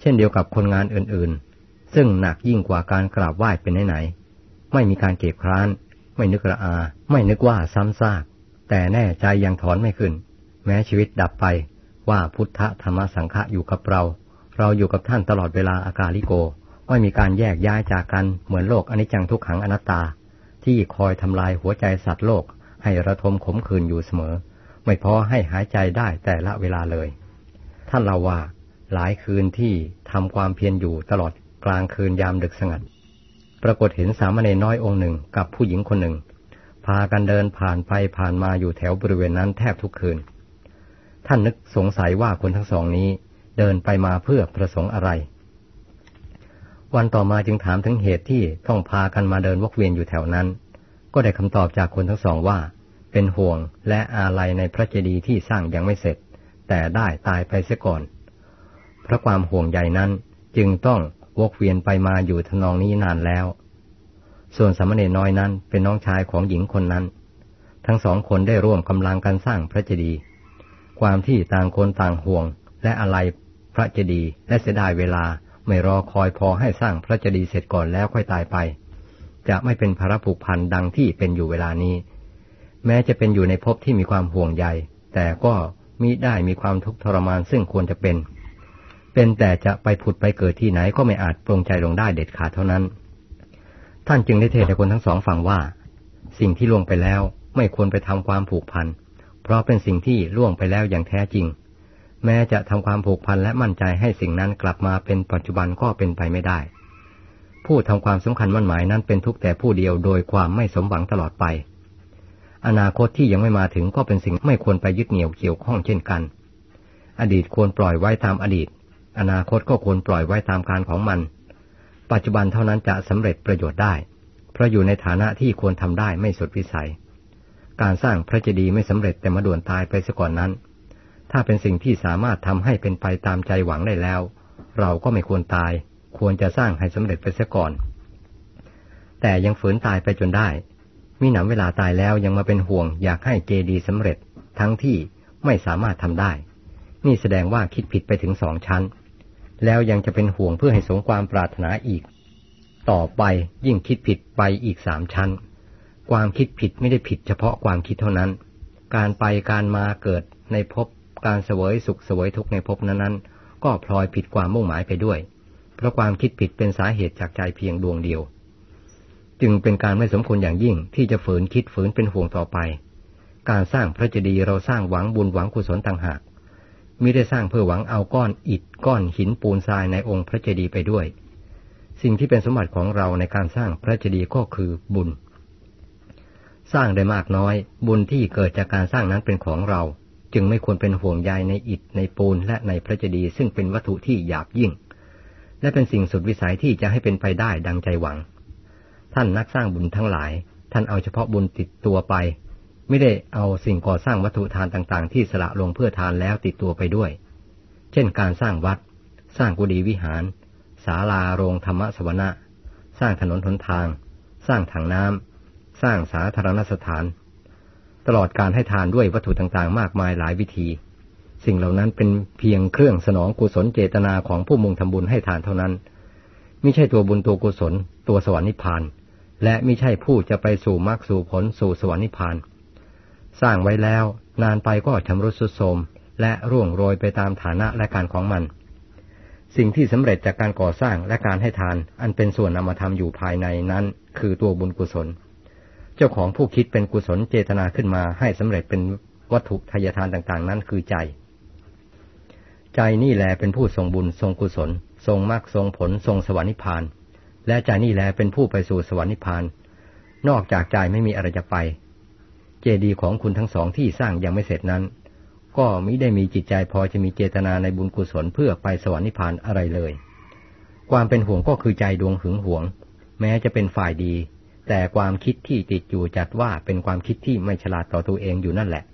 เช่นเดียวกับคนงานอื่นๆ ซึ่งหนักยิ่งกว่าการกราบไหว้เป็นไหนๆไม่มีการเก็บคร้าน ไม่นึกระอา ไม่นึกว่าซ้ำซาก แต่แน่ใจยังถอนไม่ขึ้น แม้ชีวิตดับไปว่าพุทธธรรมสังฆะอยู่กับเรา เราอยู่กับท่านตลอดเวลาอากาลิโก ไม่มีการแยกย้ายจากกันเหมือนโลกอนิจจังทุกขังอนัตตา ที่คอยทำลายหัวใจสัตว์โลกให้ระทมขมขื่นอยู่เสมอ ไม่พอให้หายใจได้แต่ละเวลาเลย ท่านเล่าว่าหลายคืนที่ทำความเพียรอยู่ตลอดกลางคืนยามดึกสงัด ปรากฏเห็นสามเณรน้อยองค์หนึ่งกับผู้หญิงคนหนึ่ง พากันเดินผ่านไปผ่านมาอยู่แถวบริเวณนั้นแทบทุกคืน ท่านนึกสงสัยว่าคนทั้งสองนี้เดินไปมาเพื่อประสงค์อะไร วันต่อมาจึงถามถึงเหตุที่ต้องพากันมาเดินวกเวียนอยู่แถวนั้น ก็ได้คำตอบจากคนทั้งสองว่า เป็นห่วงและอาลัยในพระเจดีย์ที่สร้างยังไม่เสร็จ แต่ได้ตายไปเสียก่อน เพราะความห่วงใยนั้นจึงต้องวกเวียนไปมาอยู่ทนองนี้นานแล้ว ส่วนสามเณรน้อยนั้นเป็นน้องชายของหญิงคนนั้น ทั้งสองคนได้ร่วมกำลังกันสร้างพระเจดีย์ ความที่ต่างคนต่างห่วงและอะไรพระเจดีย์และเสียดายเวลาไม่รอคอยพอให้สร้างพระเจดีย์เสร็จก่อนแล้วค่อยตายไป จะไม่เป็นภาระผูกพันดังที่เป็นอยู่เวลานี้ แม้จะเป็นอยู่ในภพที่มีความห่วงใย แต่ก็มิได้มีความทุกข์ทรมานซึ่งควรจะเป็น เป็นแต่จะไปผุดไปเกิดที่ไหนก็ไม่อาจปรงใจลงได้เด็ดขาดเท่านั้น ท่านจึงได้เทศให้คนทั้งสองฟังว่า สิ่งที่ล่วงไปแล้วไม่ควรไปทำความผูกพัน เพราะเป็นสิ่งที่ล่วงไปแล้วอย่างแท้จริง แม้จะทำความผูกพันและมั่นใจให้สิ่งนั้นกลับมาเป็นปัจจุบันก็เป็นไปไม่ได้ ผู้ทำความสำคัญมั่นหมายนั้นเป็นทุกแต่ผู้เดียวโดยความไม่สมหวังตลอดไป อนาคตที่ยังไม่มาถึงก็เป็นสิ่งไม่ควรไปยึดเหนี่ยวเกี่ยวข้องเช่นกัน อดีตควรปล่อยไว้ตามอดีต อนาคตก็ควรปล่อยไว้ตามการของมัน ปัจจุบันเท่านั้นจะสำเร็จประโยชน์ได้ เพราะอยู่ในฐานะที่ควรทำได้ไม่สุดวิสัย การสร้างพระเจดีย์ไม่สำเร็จแต่มาด่วนตายไปซะก่อนนั้น ถ้าเป็นสิ่งที่สามารถทำให้เป็นไปตามใจหวังได้แล้ว เราก็ไม่ควรตาย ควรจะสร้างให้สำเร็จไปซะก่อน แต่ยังฝืนตายไปจนได้ มีหนำเวลาตายแล้วยังมาเป็นห่วงอยากให้เจดีสำเร็จ ทั้งที่ไม่สามารถทำได้ นี่แสดงว่าคิดผิดไปถึงสองชั้น แล้วยังจะเป็นห่วงเพื่อให้สมความปรารถนาอีก ต่อไปยิ่งคิดผิดไปอีกสามชั้น ความคิดผิดไม่ได้ผิดเฉพาะความคิดเท่านั้น การไปการมาเกิดในภพการเสวยสุขเสวยทุกข์ในภพนั้นๆ ก็พลอยผิดความมุ่งหมายไปด้วย เพราะความคิดผิดเป็นสาเหตุจากใจเพียงดวงเดียว จึงเป็นการไม่สมควรอย่างยิ่งที่จะฝืนคิดฝืนเป็นห่วงต่อไป การสร้างพระเจดีย์เราสร้างหวังบุญหวังกุศลต่างหากมิได้สร้างเพื่อหวังเอาก้อนอิฐก้อนหินปูนทรายในองค์พระเจดีย์ไปด้วย สิ่งที่เป็นสมบัติของเราในการสร้างพระเจดีย์ก็คือบุญ สร้างได้มากน้อย บุญที่เกิดจากการสร้างนั้นเป็นของเรา จึงไม่ควรเป็นห่วงใยในอิฐในปูนและในพระเจดีย์ซึ่งเป็นวัตถุที่หยาบยิ่ง และเป็นสิ่งสุดวิสัยที่จะให้เป็นไปได้ดังใจหวัง ท่านนักสร้างบุญทั้งหลาย ท่านเอาเฉพาะบุญติดตัวไป ไม่ได้เอาสิ่งก่อสร้างวัตถุทานต่างๆ ที่สละลงเพื่อทานแล้วติดตัวไปด้วย เช่นการสร้างวัด สร้างกุฏิวิหาร ศาลาโรงธรรมสวนะสร้างถนนหนทาง สร้างถังน้ำสร้างสาธารณสถาน ตลอดการให้ทานด้วยวัตถุต่างๆ มากมายหลายวิธี สิ่งเหล่านั้นเป็นเพียงเครื่องสนองกุศลเจตนาของผู้มุ่งทำบุญให้ทานเท่านั้นไม่ใช่ตัวบุญตัวกุศล ตัวสวรรค์นิพพาน และไม่ใช่ผู้จะไปสู่มรรคสู่ผลสู่สวรรค์นิพพาน สร้างไว้แล้วนานไปก็ชำรุดทรุดโทรมและร่วงโรยไปตามฐานะและการของมัน สิ่งที่สำเร็จจากการก่อสร้างและการให้ทาน อันเป็นส่วนนำมาทำอยู่ภายในนั้น คือตัวบุญกุศลเเจ้าของผู้คิดเป็นกุศลเจตนาขึ้นมาให้สำเร็จเป็นวัตถุทายทานต่างๆ นั้นคือใจ ใจนี่แหละเป็นผู้ทรงบุญทรงกุศล ทรงมรรคทรงผลทรงสวรรค์นิพพาน และใจนี่แหละเป็นผู้ไปสู่สวรรค์นิพพาน นอกจากใจไม่มีอะไรจะไป เจดีย์ของคุณทั้งสองที่สร้างยังไม่เสร็จนั้น ก็มิได้มีจิตใจพอจะมีเจตนาในบุญกุศลเพื่อไปสวรรค์นิพพานอะไรเลย ความเป็นห่วงก็คือใจดวงหึงหวง แม้จะเป็นฝ่ายดี แต่ความคิดที่ติดอยู่จัดว่าเป็นความคิดที่ไม่ฉลาดต่อตัวเองอยู่นั่นแหละ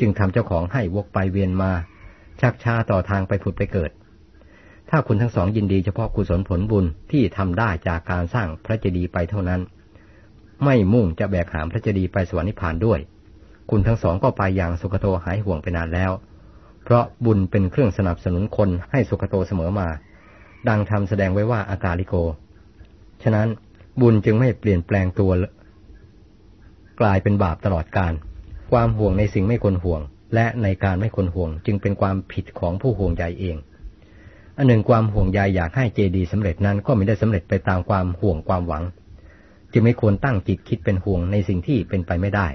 จึงทำเจ้าของให้วกไปเวียนมา ชักชาต่อทางไปผุดไปเกิด ถ้าคุณทั้งสองยินดีเฉพาะกุศลผลบุญที่ทำได้จากการสร้างพระเจดีย์ไปเท่านั้น ไม่มุ่งจะแบกหามพระเจดีย์ไปสวรรค์นิพพานด้วย คุณทั้งสองก็ไปอย่างสุขโตหายห่วงไปนานแล้ว เพราะบุญเป็นเครื่องสนับสนุนคนให้สุขโตเสมอมา ดังทำแสดงไว้ว่าอากาลิโก ฉะนั้นบุญจึงไม่เปลี่ยนแปลงตัว กลายเป็นบาปตลอดกาลความห่วงในสิ่งไม่ควรห่วง และในการไม่ควรห่วงจึงเป็นความผิดของผู้ห่วงใยเอง อันหนึ่งความห่วงใยอยากให้เจดีสำเร็จนั้นก็ไม่ได้สำเร็จไปตามความห่วงความหวัง จึงไม่ควรตั้งจิตคิดเป็นห่วงในสิ่งที่เป็นไปไม่ได้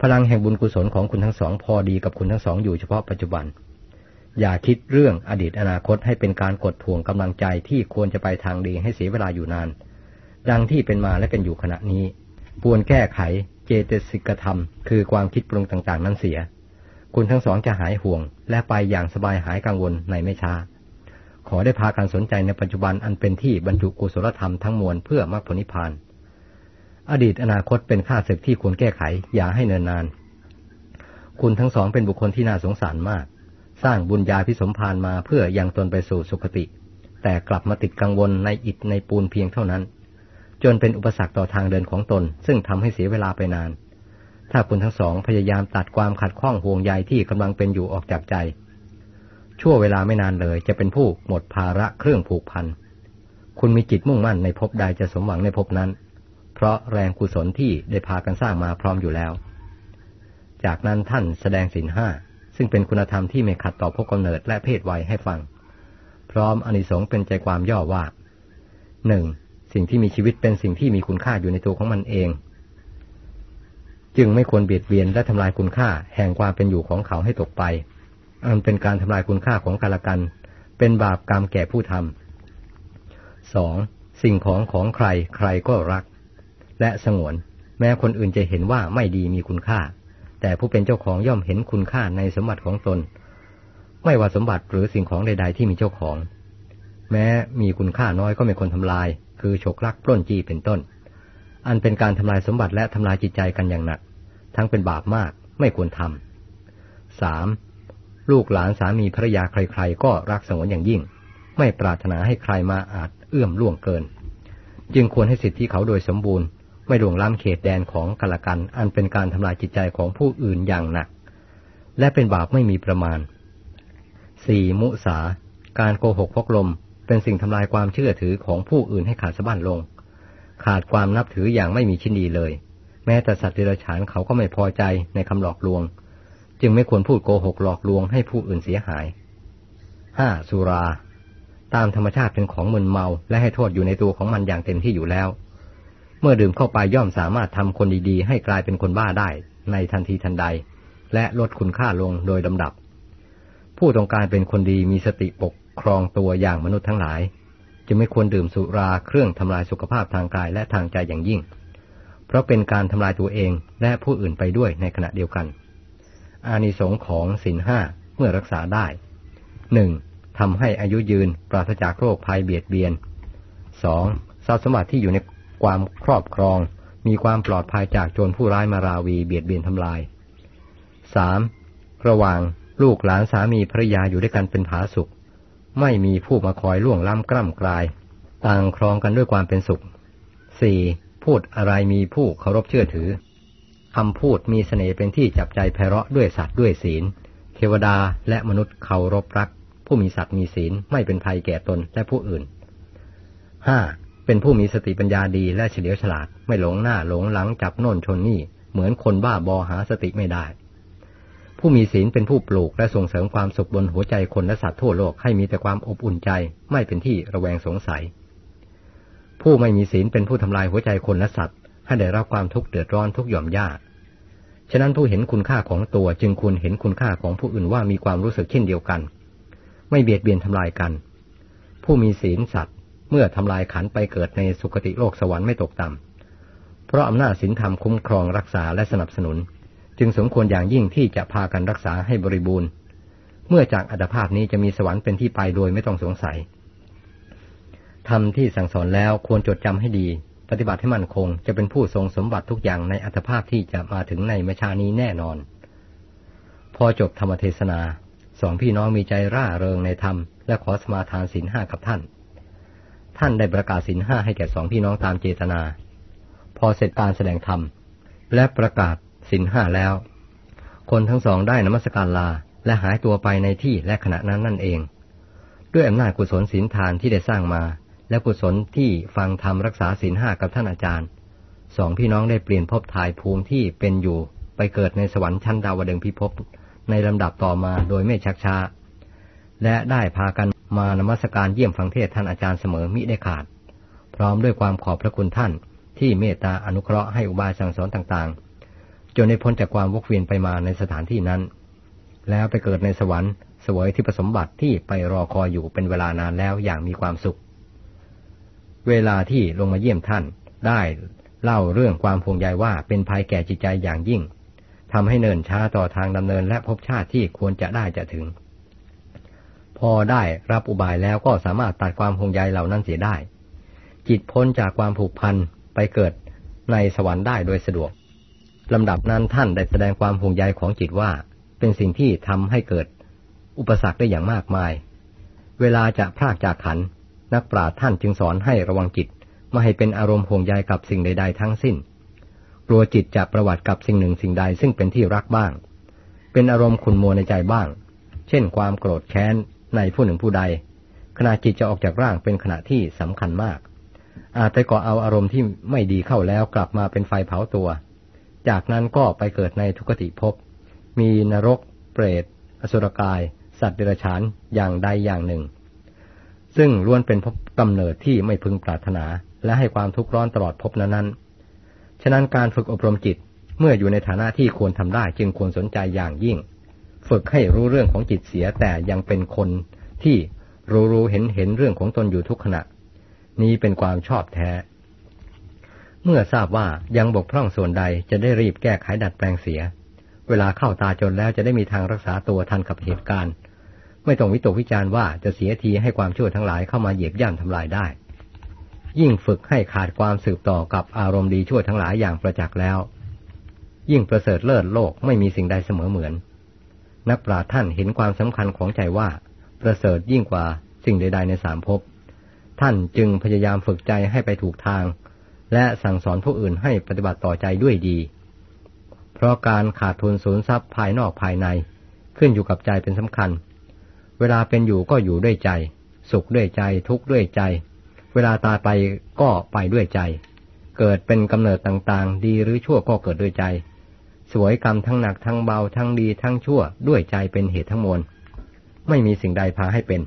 พลังแห่งบุญกุศลของคุณทั้งสองพอดีกับคุณทั้งสองอยู่เฉพาะปัจจุบัน อย่าคิดเรื่องอดีตอนาคตให้เป็นการกดทวงกำลังใจที่ควรจะไปทางดีให้เสียเวลาอยู่นาน ดังที่เป็นมาและเป็นอยู่ขณะนี้ควรแก้ไขเจตสิกธรรม คือความคิดปรุงต่างๆ นั้นเสีย คุณทั้งสองจะหายห่วง และไปอย่างสบายหายกังวลในไม่ช้า ขอได้พาการสนใจในปัจจุบันอันเป็นที่บรรจุกุศลธรรมทั้งมวลเพื่อมรรคผลนิพพาน อดีตอนาคตเป็นข้าศึกที่ควรแก้ไข อย่าให้เนินนาน คุณทั้งสองเป็นบุคคลที่น่าสงสารมาก สร้างบุญญาพิสมพานมาเพื่อยังตนไปสู่สุคติ แต่กลับมาติดกังวลในอิฐในปูนเพียงเท่านั้น จนเป็นอุปสรรคต่อทางเดินของตน ซึ่งทำให้เสียเวลาไปนาน ถ้าคุณทั้งสองพยายามตัดความขัดข้องห่วงใยที่กำลังเป็นอยู่ออกจากใจ ชั่วเวลาไม่นานเลย จะเป็นผู้หมดภาระเครื่องผูกพัน คุณมีจิตมุ่งมั่นในภพใดจะสมหวังในภพนั้น เพราะแรงกุศลที่ได้พากันสร้างมาพร้อมอยู่แล้ว จากนั้นท่านแสดงสินห้าซึ่งเป็นคุณธรรมที่ไม่ขัดต่อภพกำเนิดและเพศวัยให้ฟัง พร้อมอนิสงส์เป็นใจความย่อว่าหนึ่งสิ่งที่มีชีวิตเป็นสิ่งที่มีคุณค่าอยู่ในตัวของมันเอง จึงไม่ควรเบียดเบียนและทำลายคุณค่าแห่งความเป็นอยู่ของเขาให้ตกไป อันเป็นการทำลายคุณค่าของกาลกัน เป็นบาปกรรมแก่ผู้ทำสองสิ่งของของใครใครก็รัก และสงวน แม้คนอื่นจะเห็นว่าไม่ดีมีคุณค่า แต่ผู้เป็นเจ้าของย่อมเห็นคุณค่าในสมบัติของตน ไม่ว่าสมบัติหรือสิ่งของใด ๆ ที่มีเจ้าของ แม้มีคุณค่าน้อยก็ไม่ควรทำลาย คือฉกลักปล้นจี้เป็นต้น อันเป็นการทำลายสมบัติและทำลายจิตใจกันอย่างหนัก ทั้งเป็นบาปมากไม่ควรทำสาม ลูกหลานสามีภรรยาใครๆ ก็รักสงวนอย่างยิ่ง ไม่ปรารถนาให้ใครมาอาจเอื้อมล่วงเกิน จึงควรให้สิทธิเขาโดยสมบูรณ์ ไม่ล่วงล้ำเขตแดนของกันละกัน อันเป็นการทำลายจิตใจของผู้อื่นอย่างหนัก และเป็นบาปไม่มีประมาณสี่มุสา การโกหกพกลม เป็นสิ่งทำลายความเชื่อถือของผู้อื่นให้ขาดสะบั้นลง ขาดความนับถืออย่างไม่มีชิ้นดีเลย แม้แต่สัตว์เดรัจฉานเขาก็ไม่พอใจในคำหลอกลวง จึงไม่ควรพูดโกหกหลอกลวงให้ผู้อื่นเสียหายห้าสุรา ตามธรรมชาติเป็นของมึนเมาและให้โทษอยู่ในตัวของมันอย่างเต็มที่อยู่แล้ว เมื่อดื่มเข้าไปย่อมสามารถทำคนดีๆ ให้กลายเป็นคนบ้าได้ ในทันทีทันใด และลดคุณค่าลงโดยลำดับ ผู้ต้องการเป็นคนดีมีสติปกครองตัวอย่างมนุษย์ทั้งหลาย จะไม่ควรดื่มสุราเครื่องทำลายสุขภาพทางกายและทางใจอย่างยิ่ง เพราะเป็นการทำลายตัวเองและผู้อื่นไปด้วยในขณะเดียวกัน อานิสงส์ของสินห้าเมื่อรักษาได้หนึ่งทำให้อายุยืนปราศจากโรคภัยเบียดเบียนสองทรัพย์สมบัติที่อยู่ในความครอบครอง มีความปลอดภัยจากโจรผู้ร้ายมาราวีเบียดเบียนทำลายสามระหว่างลูกหลานสามีภรรยาอยู่ด้วยกันเป็นผาสุข ไม่มีผู้มาคอยล่วงล้ำกล้ำกลาย ต่างครองกันด้วยความเป็นสุขสี่พูดอะไรมีผู้เคารพเชื่อถือ คำพูดมีเสน่ห์เป็นที่จับใจไพเราะด้วยสัตว์ด้วยศีล เทวดาและมนุษย์เคารพรัก ผู้มีสัตว์มีศีลไม่เป็นภัยแก่ตนและผู้อื่นห้าเป็นผู้มีสติปัญญาดีและเฉลียวฉลาด ไม่หลงหน้าหลงหลังจับโน่นชนนี่ เหมือนคนบ้าบอหาสติไม่ได้ ผู้มีศีลเป็นผู้ปลูกและส่งเสริมความสุขบนหัวใจคนและสัตว์ทั่วโลกให้มีแต่ความอบอุ่นใจ ไม่เป็นที่ระแวงสงสัย ผู้ไม่มีศีลเป็นผู้ทำลายหัวใจคนและสัตว์ ให้ได้รับความทุกข์เดือดร้อนทุกหย่อมยาก ฉะนั้นผู้เห็นคุณค่าของตัวจึงควรเห็นคุณค่าของผู้อื่นว่ามีความรู้สึกเช่นเดียวกัน ไม่เบียดเบียนทำลายกัน ผู้มีศีลสัตว์เมื่อทำลายขันไปเกิดในสุคติโลกสวรรค์ไม่ตกต่ำเพราะอำนาจศีลธรรมคุ้มครองรักษาและสนับสนุน จึงสมควรอย่างยิ่งที่จะพากันรักษาให้บริบูรณ์ เมื่อจากอัตภาพนี้จะมีสวรรค์เป็นที่ไปโดยไม่ต้องสงสัยทำที่สั่งสอนแล้วควรจดจำให้ดี ปฏิบัติให้มั่นคง จะเป็นผู้ทรงสมบัติทุกอย่างในอัตภาพที่จะมาถึงในมชานี้แน่นอน พอจบธรรมเทศนาสองพี่น้องมีใจร่าเริงในธรรม และขอสมาทานศีลห้ากับท่าน ท่านได้ประกาศศีลห้าให้แก่สองพี่น้องตามเจตนา พอเสร็จการแสดงธรรม และประกาศศีลห้าแล้ว คนทั้งสองได้นมัสการลาและหายตัวไปในที่และขณะนั้นนั่นเอง ด้วยอำนาจกุศลศีลทานที่ได้สร้างมา และกุศลที่ฟังธรรมรักษาศีลห้ากับท่านอาจารย์สองพี่น้องได้เปลี่ยนภพทายภูมิที่เป็นอยู่ไปเกิดในสวรรค์ชั้นดาวดึงพิภพในลำดับต่อมาโดยไม่ชักช้า และได้พากันมานมัสการเยี่ยมฟังเทศท่านอาจารย์เสมอมิได้ขาด พร้อมด้วยความขอบพระคุณท่านที่เมตตาอนุเคราะห์ให้อุบายสั่งสอนต่างๆ จนได้พ้นจากความวกเวียนไปมาในสถานที่นั้น แล้วไปเกิดในสวรรค์สวยที่ประสมบัติที่ไปรอคอยอยู่เป็นเวลานานแล้วอย่างมีความสุข เวลาที่ลงมาเยี่ยมท่าน ได้เล่าเรื่องความพวงใยว่าเป็นภัยแก่จิตใจอย่างยิ่งทำให้เนินช้าต่อทางดำเนินและพบชาติที่ควรจะได้จะถึง พอได้รับอุบายแล้วก็สามารถตัดความพวงใยเหล่านั้นเสียได้ จิตพ้นจากความผูกพันไปเกิดในสวรรค์ได้โดยสะดวกลำดับนั้นท่านได้แสดงความห่วงใยของจิตว่า เป็นสิ่งที่ทำให้เกิด อุปสรรคได้อย่างมากมาย เวลาจะพรากจากขัน นักปราชญ์ท่านจึงสอนให้ระวังจิตไม่ให้เป็นอารมณ์ห่วงใยกับสิ่งใด ๆ ทั้งสิ้น กลัวจิตจะประวัติกับสิ่งหนึ่งสิ่งใดซึ่งเป็นที่รักบ้าง เป็นอารมณ์ขุนมัวในใจบ้าง เช่น ความโกรธแค้นในผู้หนึ่งผู้ใด ขณะจิตจะออกจากร่างเป็นขณะที่สำคัญมาก อาจจะก่อเอาอารมณ์ที่ไม่ดีเข้าแล้วกลับมาเป็นไฟเผาตัว จากนั้นก็ไปเกิดในทุกติภพ มีนรก เปรต อสุรกาย สัตว์เดรัจฉานอย่างใดอย่างหนึ่ง ซึ่งล้วนเป็นพบกำเนิดที่ไม่พึงปรารถนา และให้ความทุกข์ร้อนตลอดพบนั้นฉะนั้นการฝึกอบรมจิตเมื่ออยู่ในฐานะที่ควรทำได้จึงควรสนใจอย่างยิ่ง ฝึกให้รู้เรื่องของจิตเสียแต่ยังเป็นคนที่รู้รู้เห็นเห็นเรื่องของตนอยู่ทุกขณะ นี้เป็นความชอบแท้ เมื่อทราบว่ายังบกพร่องส่วนใดจะได้รีบแก้ไขดัดแปลงเสีย เวลาเข้าตาจนแล้วจะได้มีทางรักษาตัวทันกับเหตุการณ์ ไม่ต้องวิตกวิจารณ์ว่าจะเสียทีให้ความชั่วทั้งหลายเข้ามาเหยียบย่ำทำลายได้ ยิ่งฝึกให้ขาดความสืบต่อกับอารมณ์ดีชั่วทั้งหลายอย่างประจักษ์แล้ว ยิ่งประเสริฐเลิศโลกไม่มีสิ่งใดเสมอเหมือน นักปราชญ์ท่านเห็นความสำคัญของใจว่า ประเสริฐยิ่งกว่าสิ่งใด ๆ ในสามภพท่านจึงพยายามฝึกใจให้ไปถูกทาง และสั่งสอนผู้อื่นให้ปฏิบัติต่อใจด้วยดี เพราะการขาดทุนสูญทรัพย์ภายนอกภายใน ขึ้นอยู่กับใจเป็นสำคัญ เวลาเป็นอยู่ก็อยู่ด้วยใจ สุขด้วยใจทุกข์ด้วยใจ เวลาตายไปก็ไปด้วยใจ เกิดเป็นกำเนิดต่างๆ ดีหรือชั่วก็เกิดด้วยใจ สวยกรรมทั้งหนักทั้งเบาทั้งดีทั้งชั่วด้วยใจเป็นเหตุทั้งมวลไม่มีสิ่งใดพาให้เป็น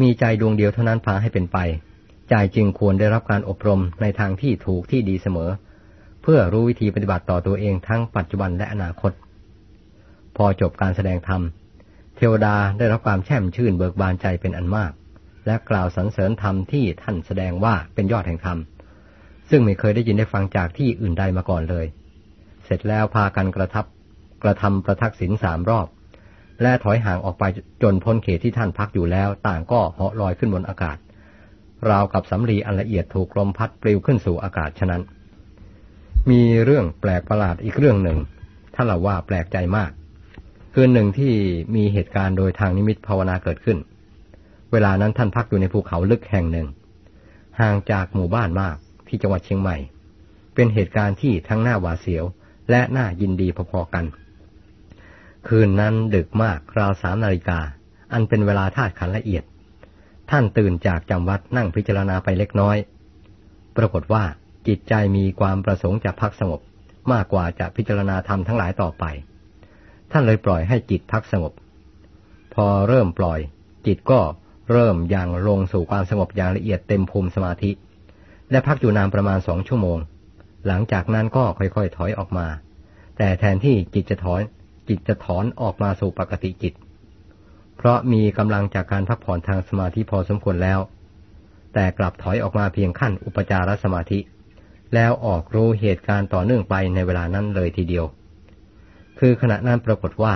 มีใจดวงเดียวเท่านั้นพาให้เป็นไป ใจจึงควรได้รับการอบรมในทางที่ถูกที่ดีเสมอ เพื่อรู้วิธีปฏิบัติต่อตัวเองทั้งปัจจุบันและอนาคต พอจบการแสดงธรรม เทวดาได้รับความแช่มชื่นเบิกบานใจเป็นอันมาก และกล่าวสรรเสริญธรรมที่ท่านแสดงว่าเป็นยอดแห่งธรรม ซึ่งไม่เคยได้ยินได้ฟังจากที่อื่นใดมาก่อนเลย เสร็จแล้วพากันกระทับกระทำประทักษิณสามรอบ และถอยห่างออกไปจนพ้นเขตที่ท่านพักอยู่แล้ว ต่างก็เหาะลอยขึ้นบนอากาศ ราวกับสำลีอันละเอียดถูกลมพัดปลิวขึ้นสู่อากาศฉะนั้น มีเรื่องแปลกประหลาดอีกเรื่องหนึ่งท่านเล่าว่าแปลกใจมาก คืนหนึ่งที่มีเหตุการณ์โดยทางนิมิตภาวนาเกิดขึ้น เวลานั้นท่านพักอยู่ในภูเขาลึกแห่งหนึ่ง ห่างจากหมู่บ้านมากที่จังหวัดเชียงใหม่ เป็นเหตุการณ์ที่ทั้งหน้าหวาเสียว และน่ายินดีพอๆกัน คืนนั้นดึกมากราวสามนาฬิกา อันเป็นเวลาธาตุขันละเอียด ท่านตื่นจากจำวัดนั่งพิจารณาไปเล็กน้อย ปรากฏว่าจิตใจมีความประสงค์จะพักสงบมากกว่าจะพิจารณาธรรมทั้งหลายต่อไป ท่านเลยปล่อยให้จิตพักสงบ พอเริ่มปล่อย จิตก็เริ่มอย่างลงสู่ความสงบอย่างละเอียดเต็มภูมิสมาธิ และพักอยู่นานประมาณสองชั่วโมง หลังจากนั้นก็ค่อยๆถอยออกมา แต่แทนที่จิตจะถอน จิตจะถอนออกมาสู่ปกติจิต เพราะมีกำลังจากการพักผ่อนทางสมาธิพอสมควรแล้ว แต่กลับถอยออกมาเพียงขั้นอุปจารสมาธิ แล้วออกรู้เหตุการณ์ต่อเนื่องไปในเวลานั้นเลยทีเดียว คือขณะนั้นปรากฏว่า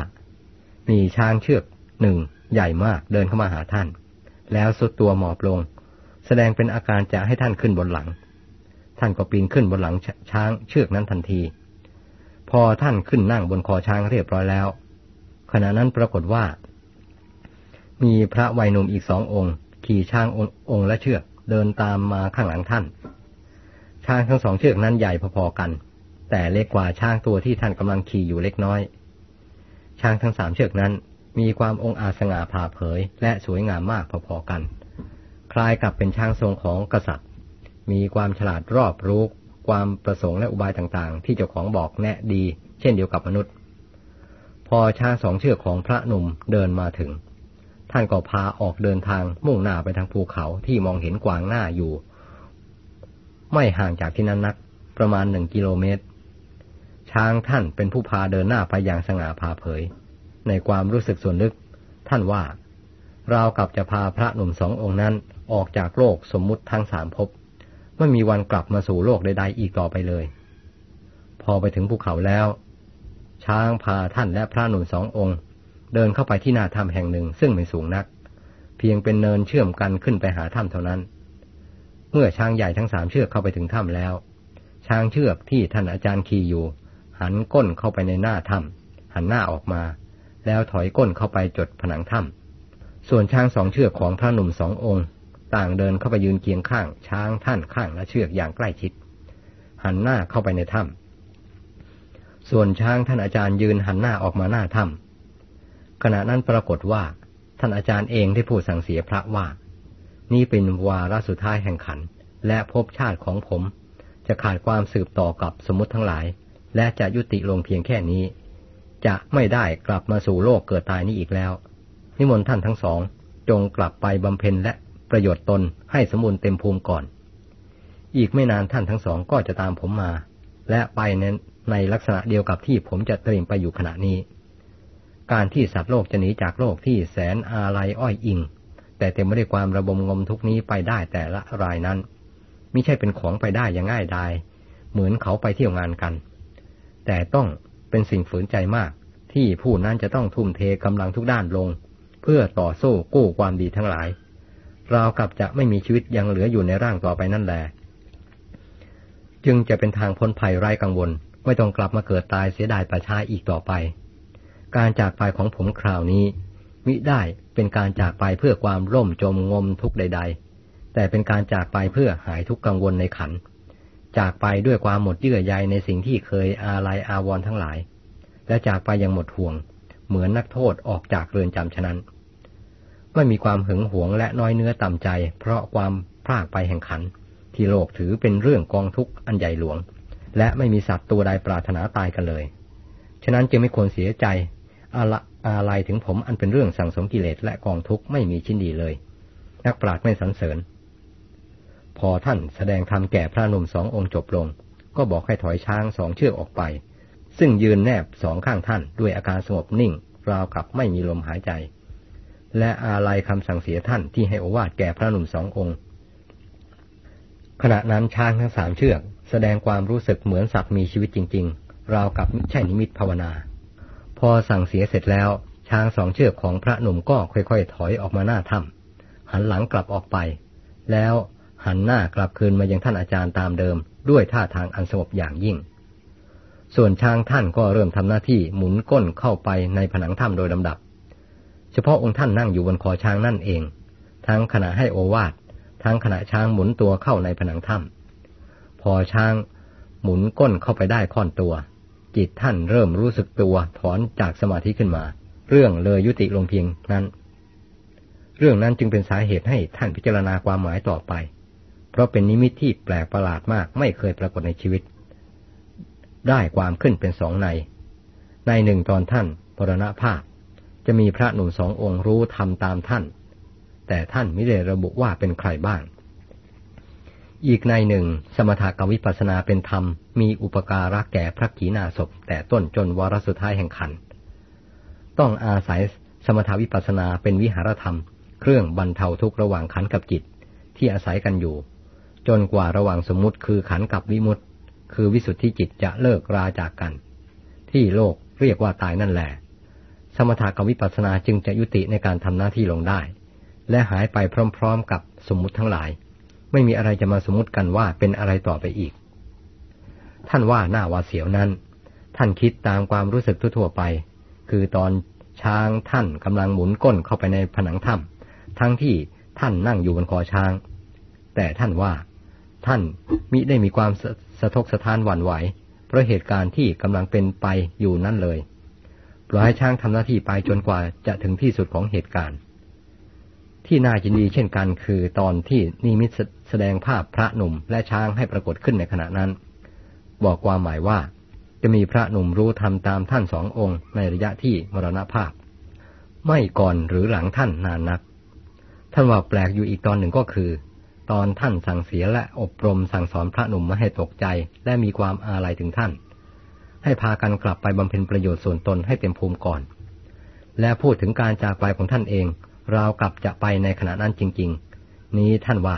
มีช้างเชือกหนึ่งใหญ่มากเดินเข้ามาหาท่าน แล้วสุดตัวหมอบลง แสดงเป็นอาการจะให้ท่านขึ้นบนหลัง ท่านก็ปีนขึ้นบนหลังช้างเชือกนั้นทันที พอท่านขึ้นนั่งบนคอช้างเรียบร้อยแล้ว ขณะนั้นปรากฏว่า มีพระวัยหนุ่มอีกสององค์ ขี่ช้างองค์และเชือกเดินตามมาข้างหลังท่าน ช้างทั้งสองเชือกนั้นใหญ่พอๆกัน แต่เล็กกว่าช้างตัวที่ท่านกำลังขี่อยู่เล็กน้อย ช้างทั้งสามเชือกนั้น มีความองอาจสง่าผ่าเผย และสวยงามมากพอๆกัน คล้ายกับเป็นช้างทรงของกษัตริย์ มีความฉลาดรอบรู้ความประสงค์และอุบายต่างๆ ที่เจ้าของบอกแนะดี เช่นเดียวกับมนุษย์ พอช้างสองเชือกของพระหนุ่มเดินมาถึง ท่านก็พาออกเดินทางมุ่งหน้าไปทางภูเขาที่มองเห็นกวางหน้าอยู่ ไม่ห่างจากที่นั้นนัก ประมาณหนึ่งกิโลเมตร ช้างท่านเป็นผู้พาเดินหน้าไปอย่างสง่าผ่าเผย ในความรู้สึกส่วนลึก ท่านว่า เรากับจะพาพระหนุ่มสององค์นั้นออกจากโลกสมมุติทั้งสามภพไม่มีวันกลับมาสู่โลกใดๆอีกต่อไปเลย พอไปถึงภูเขาแล้ว ช้างพาท่านและพระหนุ่มสององค์ เดินเข้าไปที่หน้าถ้ำแห่งหนึ่งซึ่งไม่สูงนัก เพียงเป็นเนินเชื่อมกันขึ้นไปหาถ้ำเท่านั้น เมื่อช้างใหญ่ทั้งสามเชือกเข้าไปถึงถ้ำแล้ว ช้างเชือกที่ท่านอาจารย์ขี่อยู่ หันก้นเข้าไปในหน้าถ้ำหันหน้าออกมา แล้วถอยก้นเข้าไปจดผนังถ้ำส่วนช้างสองเชือกของพระหนุ่มสององค์ ต่างเดินเข้าไปยืนเคียงข้าง ช้างท่านข้างและเชือกอย่างใกล้ชิด หันหน้าเข้าไปในถ้ำส่วนช้างท่านอาจารย์ยืนหันหน้าออกมาหน้าถ้ำขณะนั้นปรากฏว่า ท่านอาจารย์เองได้พูดสั่งเสียพระว่า นี่เป็นวาระสุดท้ายแห่งขันและภพชาติของผม จะขาดความสืบต่อกับสมมติทั้งหลาย และจะยุติลงเพียงแค่นี้ จะไม่ได้กลับมาสู่โลกเกิดตายนี้อีกแล้ว นิมนต์ท่านทั้งสอง จงกลับไปบำเพ็ญและประโยชน์ตนให้สมบูรณ์เต็มภูมิก่อน อีกไม่นานท่านทั้งสองก็จะตามผมมา และไปในในลักษณะเดียวกับที่ผมจะเตรียมไปอยู่ขณะนี้ การที่สัตว์โลกจะหนีจากโลกที่แสนอาลัยอ้อยอิง แต่เต็มไปด้วยความระบมงมทุกนี้ไปได้แต่ละรายนั้นไม่ใช่เป็นของไปได้อย่างง่ายดาย เหมือนเขาไปเที่ยวงานกัน แต่ต้องเป็นสิ่งฝืนใจมาก ที่ผู้นั้นจะต้องทุ่มเทกำลังทุกด้านลง เพื่อต่อสู้กู้ความดีทั้งหลายราวกับจะไม่มีชีวิตยังเหลืออยู่ในร่างต่อไปนั่นแหละจึงจะเป็นทางพ้นภัยไร้กังวล ไม่ต้องกลับมาเกิดตายเสียดายประชาอีกต่อไป การจากไปของผมคราวนี้ มิได้เป็นการจากไปเพื่อความร่มจมงมทุกใด ๆ แต่เป็นการจากไปเพื่อหายทุกกังวลในขัน จากไปด้วยความหมดเยื่อใยในสิ่งที่เคยอาลัยอาวรณ์ทั้งหลาย และจากไปอยังหมดห่วง เหมือนนักโทษออกจากเรือนจำฉะนั้น ไม่มีความหึงหวงและน้อยเนื้อต่ำใจ เพราะความพลากไปแห่งขัน ที่โลกถือเป็นเรื่องกองทุกข์อันใหญ่หลวง และไม่มีสัตว์ตัวใดปรารถนาตายกันเลย ฉะนั้นจึงไม่ควรเสียใจอาละอะไรถึงผมอันเป็นเรื่องสั่งสมกิเลสและกองทุกข์ไม่มีชิ้นดีเลย นักปราชญ์ไม่สรรเสริญ พอท่านแสดงธรรมแก่พระนุ่มสององค์จบลง ก็บอกให้ถอยช้างสองเชือกออกไป ซึ่งยืนแนบสองข้างท่านด้วยอาการสงบนิ่ง ราวกับไม่มีลมหายใจ และอาลัยคำสั่งเสียท่านที่ให้โอวาทแก่พระหนุ่มสององค์ ขณะนั้นช้างทั้งสามเชือก แสดงความรู้สึกเหมือนสัตว์มีชีวิตจริง ๆ ราวกับมิใช่นิมิตภาวนา พอสั่งเสียเสร็จแล้ว ช้างสองเชือกของพระหนุ่มก็ค่อยๆ ถอยออกมาหน้าถ้ำหันหลังกลับออกไป แล้ว หันหน้ากลับคืนมายังท่านอาจารย์ตามเดิม ด้วยท่าทางอันสงบอย่างยิ่ง ส่วนช้างท่านก็เริ่มทำหน้าที่หมุนก้นเข้าไปในผนังถ้ำโดยลำดับ เฉพาะองค์ท่านนั่งอยู่บนคอช้างนั่นเอง ทั้งขณะให้โอวาททั้งขณะช้างหมุนตัวเข้าในผนังถ้ำพอช้างหมุนก้นเข้าไปได้ค่อนตัว จิตท่านเริ่มรู้สึกตัวถอนจากสมาธิขึ้นมา เรื่องเลยยุติลงเพียงนั้น เรื่องนั้นจึงเป็นสาเหตุให้ท่านพิจารณาความหมายต่อไป เพราะเป็นนิมิตที่แปลกประหลาดมากไม่เคยปรากฏในชีวิต ได้ความขึ้นเป็นสองใน ในหนึ่งตอนท่านปรณภาพ จะมีพระหนุ่มสององค์รู้ทำตามท่าน แต่ท่านไม่ได้ระบุว่าเป็นใครบ้าง อีกในหนึ่ง สมถกวิปัสนาเป็นธรรม มีอุปการะแก่พระกีนาศพ แต่ต้นจนวรสุดท้ายแห่งขัน ต้องอาศัยสมถวิปัสนาเป็นวิหารธรรม เครื่องบรรเทาทุกข์ระหว่างขันกับจิตที่อาศัยกันอยู่ จนกว่าระหว่างสมมุติคือขันกับวิมุตติคือวิสุทธิจิตจะเลิกราจากกัน ที่โลกเรียกว่าตายนั่นแหละ สมถะกับวิปัสนาจึงจะยุติในการทำหน้าที่ลงได้ และหายไปพร้อม ๆ กับสมมุติทั้งหลาย ไม่มีอะไรจะมาสมมติกันว่าเป็นอะไรต่อไปอีก ท่านว่าหน้าวาเสียวนั้น ท่านคิดตามความรู้สึกทั่วไป คือตอนช้างท่านกำลังหมุนก้นเข้าไปในผนังถ้ำทั้งที่ท่านนั่งอยู่บนคอช้าง แต่ท่านว่า ท่านมิได้มีความสสะทกสะท้านหวั่นไหว เพราะเหตุการณ์ที่กำลังเป็นไปอยู่นั่นเลยปล่อยให้ช้างทำหน้าที่ไปจนกว่าจะถึงที่สุดของเหตุการณ์ ที่น่ายินดีเช่นกันคือตอนที่นิมิตแสดงภาพพระหนุ่มและช้างให้ปรากฏขึ้นในขณะนั้น บอกความหมายว่าจะมีพระหนุ่มรู้ทำตามท่านสององค์ในระยะที่มรณภาพ ไม่ก่อนหรือหลังท่านนานนัก ท่านว่าแปลกอยู่อีกตอนหนึ่งก็คือ ตอนท่านสั่งเสียและอบรมสั่งสอนพระหนุ่มไม่ให้ตกใจ และมีความอาลัยถึงท่าน ให้พากันกลับไปบำเพ็ญประโยชน์ส่วนตนให้เต็มภูมิก่อน และพูดถึงการจากไปของท่านเองราวกับจะไปในขณะนั้นจริง ๆ นี้ท่านว่า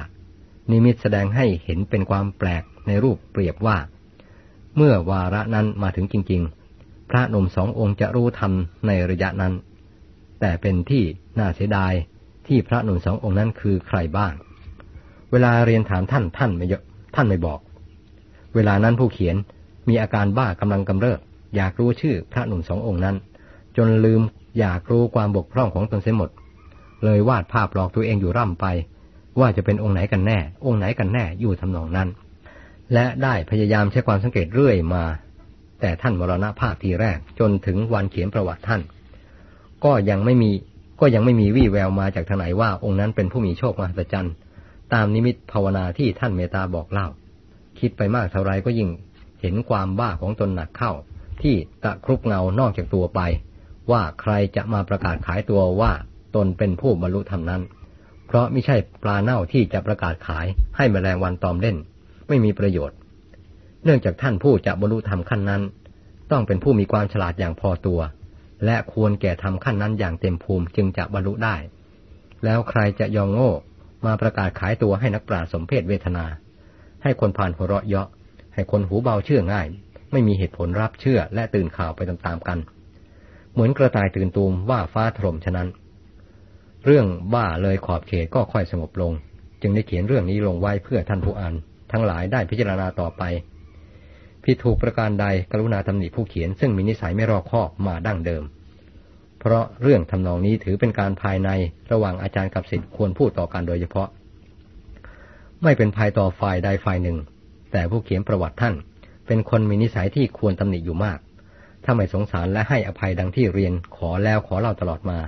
นิมิตแสดงให้เห็นเป็นความแปลกในรูปเปรียบว่า เมื่อวาระนั้นมาถึงจริง ๆ พระนมสององค์จะรู้ธรรมในระยะนั้น แต่เป็นที่น่าเสียดายที่พระนมสององค์นั้นคือใครบ้าง เวลาเรียนถามท่านท่านไม่เยอะท่านไม่บอก เวลานั้นผู้เขียนมีอาการบ้ากำลังกำเริบอยากรู้ชื่อพระหนุ่มสององค์นั้น จนลืมอยากรู้ความบกพร่องของตนเสียหมด เลยวาดภาพหลอกตัวเองอยู่ร่ำไป ว่าจะเป็นองค์ไหนกันแน่ องค์ไหนกันแน่อยู่ทำนองนั้น และได้พยายามใช้ความสังเกตเรื่อยมา แต่ท่านมรณภาพทีแรกจนถึงวันเขียนประวัติท่าน ก็ยังไม่มีก็ยังไม่มีวี่แววมาจากทางไหนว่าองค์นั้นเป็นผู้มีโชคมหัศจรรย์ ตามนิมิตภาวนาที่ท่านเมตตาบอกเล่า คิดไปมากเท่าไรก็ยิ่งเห็นความบ้าของตนหนักเข้า ที่ตะครุบเงานอกจากตัวไป ว่าใครจะมาประกาศขายตัวว่าตนเป็นผู้บรรลุธรรมนั้น เพราะไม่ใช่ปลาเน่าที่จะประกาศขายให้แมลงวันตอมเล่น ไม่มีประโยชน์ เนื่องจากท่านผู้จะบรรลุธรรมขั้นนั้น ต้องเป็นผู้มีความฉลาดอย่างพอตัว และควรแก่ทำขั้นนั้นอย่างเต็มภูมิจึงจะบรรลุได้ แล้วใครจะยองโง่ มาประกาศขายตัวให้นักปราสมเพศเวทนา ให้คนผ่านหัวเราะเยาะ ให้คนหูเบาเชื่อง่าย ไม่มีเหตุผลรับเชื่อและตื่นข่าวไปตามๆกัน เหมือนกระต่ายตื่นตูมว่าฟ้าถล่มฉะนั้น เรื่องบ้าเลยขอบเขตก็ค่อยสงบลง จึงได้เขียนเรื่องนี้ลงไว้เพื่อท่านผู้อ่านทั้งหลายได้พิจารณาต่อไปผิดถูกประการใดกรุณาตำหนิผู้เขียนซึ่งมีนิสัยไม่รอบคอบมาดั้งเดิม เพราะเรื่องทำนองนี้ถือเป็นการภายในระหว่างอาจารย์กับศิษย์ควรพูดต่อกันโดยเฉพาะ ไม่เป็นภายต่อฝ่ายใดฝ่ายหนึ่ง แต่ผู้เขียนประวัติท่าน เป็นคนมีนิสัยที่ควรตำหนิอยู่มาก ถ้าไม่สงสารและให้อภัยดังที่เรียนขอแล้วขอเล่าตลอดมา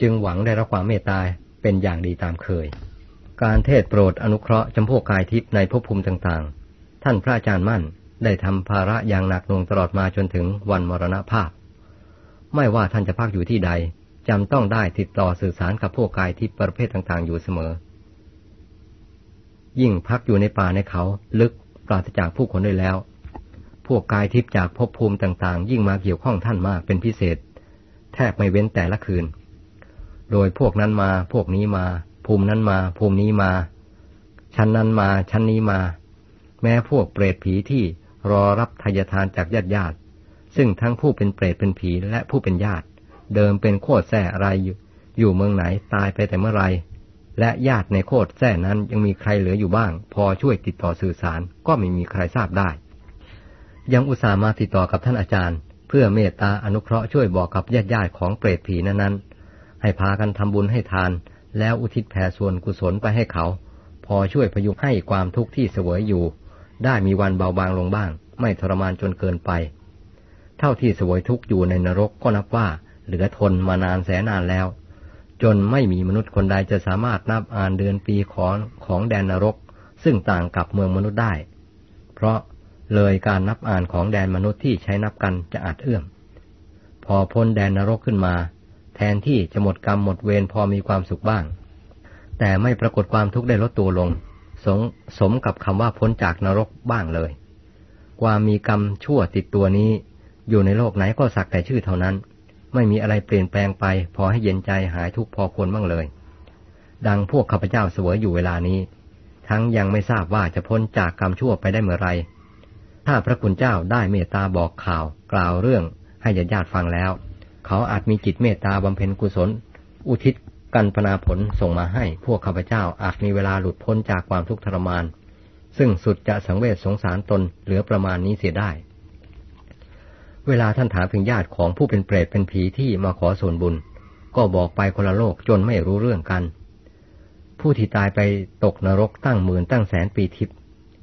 จึงหวังได้รับความเมตตาเป็นอย่างดีตามเคย การเทศโปรดอนุเคราะห์จำพวกกายทิพย์ในภพภูมิต่างๆ ท่านพระอาจารย์มั่นได้ทำภาระอย่างหนักหน่วงตลอดมาจนถึงวันมรณภาพ ไม่ว่าท่านจะพักอยู่ที่ใดจำต้องได้ติดต่อสื่อสารกับพวกกายทิพย์ประเภทต่างๆ อยู่เสมอ ยิ่งพักอยู่ในป่าในเขา ลึกปราศจากผู้คนด้วยแล้ว พวกกายทิพย์จากภพภูมิต่างๆ ยิ่งมาเกี่ยวข้องท่านมากเป็นพิเศษ แทบไม่เว้นแต่ละคืน โดยพวกนั้นมาพวกนี้มา ภูมินั้นมา ภูมินี้มา ชั้นนั้นมา ชั้นนี้มา แม้พวกเปรตผีที่รอรับทายทานจากญาติญาติ ซึ่งทั้งผู้เป็นเปรตเป็นผีและผู้เป็นญาติ เดิมเป็นโคตรแท้อะไรอยู่อยู่เมืองไหนตายไปแต่เมื่อไรและญาติในโคตรแท้นั้นยังมีใครเหลืออยู่บ้าง พอช่วยติดต่อสื่อสารก็ไม่มีใครทราบได้ ยังอุตส่าห์มาติดต่อกับท่านอาจารย์ เพื่อเมตตาอนุเคราะห์ช่วยบอกกับญาติญาติของเปรตผีนั้นให้พากันทำบุญให้ทาน แล้วอุทิศแผ่ส่วนกุศลไปให้เขา พอช่วยพยุงให้ความทุกข์ที่เสวยอยู่ ได้มีวันเบาบางลงบ้าง ไม่ทรมานจนเกินไป เท่าที่สวยทุกข์อยู่ในนรกก็นับว่าเหลือทนมานานแสนนานแล้ว จนไม่มีมนุษย์คนใดจะสามารถนับอ่านเดือนปีของของแดนนรก ซึ่งต่างกับเมืองมนุษย์ได้ เพราะเลยการนับอ่านของแดนมนุษย์ที่ใช้นับกันจะอาจเอื้อม พอพ้นแดนนรกขึ้นมา แทนที่จะหมดกรรมหมดเวรพอมีความสุขบ้าง แต่ไม่ปรากฏความทุกข์ได้ลดตัวลงสงสมกับคำว่าพ้นจากนรกบ้างเลย ความมีกรรมชั่วติดตัวนี้ อยู่ในโลกไหนก็สักแต่ชื่อเท่านั้น ไม่มีอะไรเปลี่ยนแปลงไป พอให้เย็นใจหายทุกพอควรบ้างเลย ดังพวกข้าพเจ้าเสวยอยู่เวลานี้ ทั้งยังไม่ทราบว่าจะพ้นจากกรรมชั่วไปได้เมื่อไร ถ้าพระคุณเจ้าได้เมตตาบอกข่าว กล่าวเรื่องให้ญาติญาติฟังแล้ว เขาอาจมีจิตเมตตาบำเพ็ญกุศล อุทิศกันพนาผลส่งมาให้พวกข้าพเจ้าอาจมีเวลาหลุดพ้นจากความทุกข์ทรมาน ซึ่งสุดจะสังเวชสงสารตนเหลือประมาณนี้เสียได้ เวลาท่านถามถึงญาติของผู้เป็นเปรตเป็นผีที่มาขอส่วนบุญ ก็บอกไปคนละโลกจนไม่รู้เรื่องกัน ผู้ที่ตายไปตกนรกตั้งหมื่นตั้งแสนปีทิพย์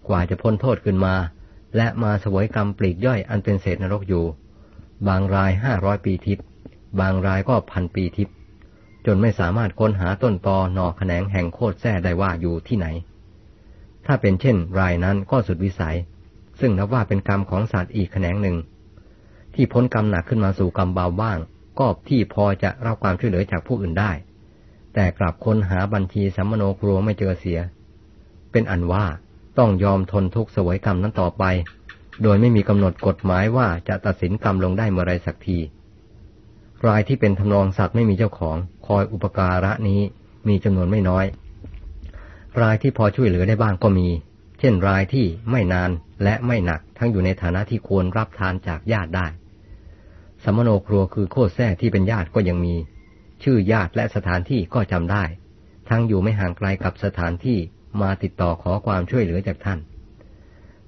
กว่าจะพ้นโทษขึ้นมา และมาสวยกรรมปลีกย่อยอันเป็นเศษนรกอยู่ บางรายห้าร้อยปีทิพย์บางรายก็พันปีทิพย์จนไม่สามารถค้นหาต้นตอหนอแขนงแห่งโคตรแท้ได้ว่าอยู่ที่ไหน ถ้าเป็นเช่น รายนั้นก็สุดวิสัย ซึ่งนับว่าเป็นกรรมของสัตว์อีกแขนงหนึ่ง ที่พ้นกรรมหนักขึ้นมาสู่กรรมเบาบ้าง ก็ที่พอจะรับความช่วยเหลือจากผู้อื่นได้ แต่กลับค้นหาบัญชีสัมมโนครัวไม่เจอเสีย เป็นอันว่าต้องยอมทนทุกข์สวยกรรมนั้นต่อไป โดยไม่มีกำหนดกฎหมายว่าจะตัดสินกรรมลงได้เมื่อไรสักที รายที่เป็นทำนองสัตว์ไม่มีเจ้าของคอยอุปการะนี้มีจำนวนไม่น้อย รายที่พอช่วยเหลือได้บ้างก็มี เช่นรายที่ไม่นานและไม่หนักทั้งอยู่ในฐานะที่ควรรับทานจากญาติได้ สมโนครัวคือโคตรแท้ที่เป็นญาติก็ยังมี ชื่อญาติและสถานที่ก็จำได้ ทั้งอยู่ไม่ห่างไกลกับสถานที่มาติดต่อขอความช่วยเหลือจากท่าน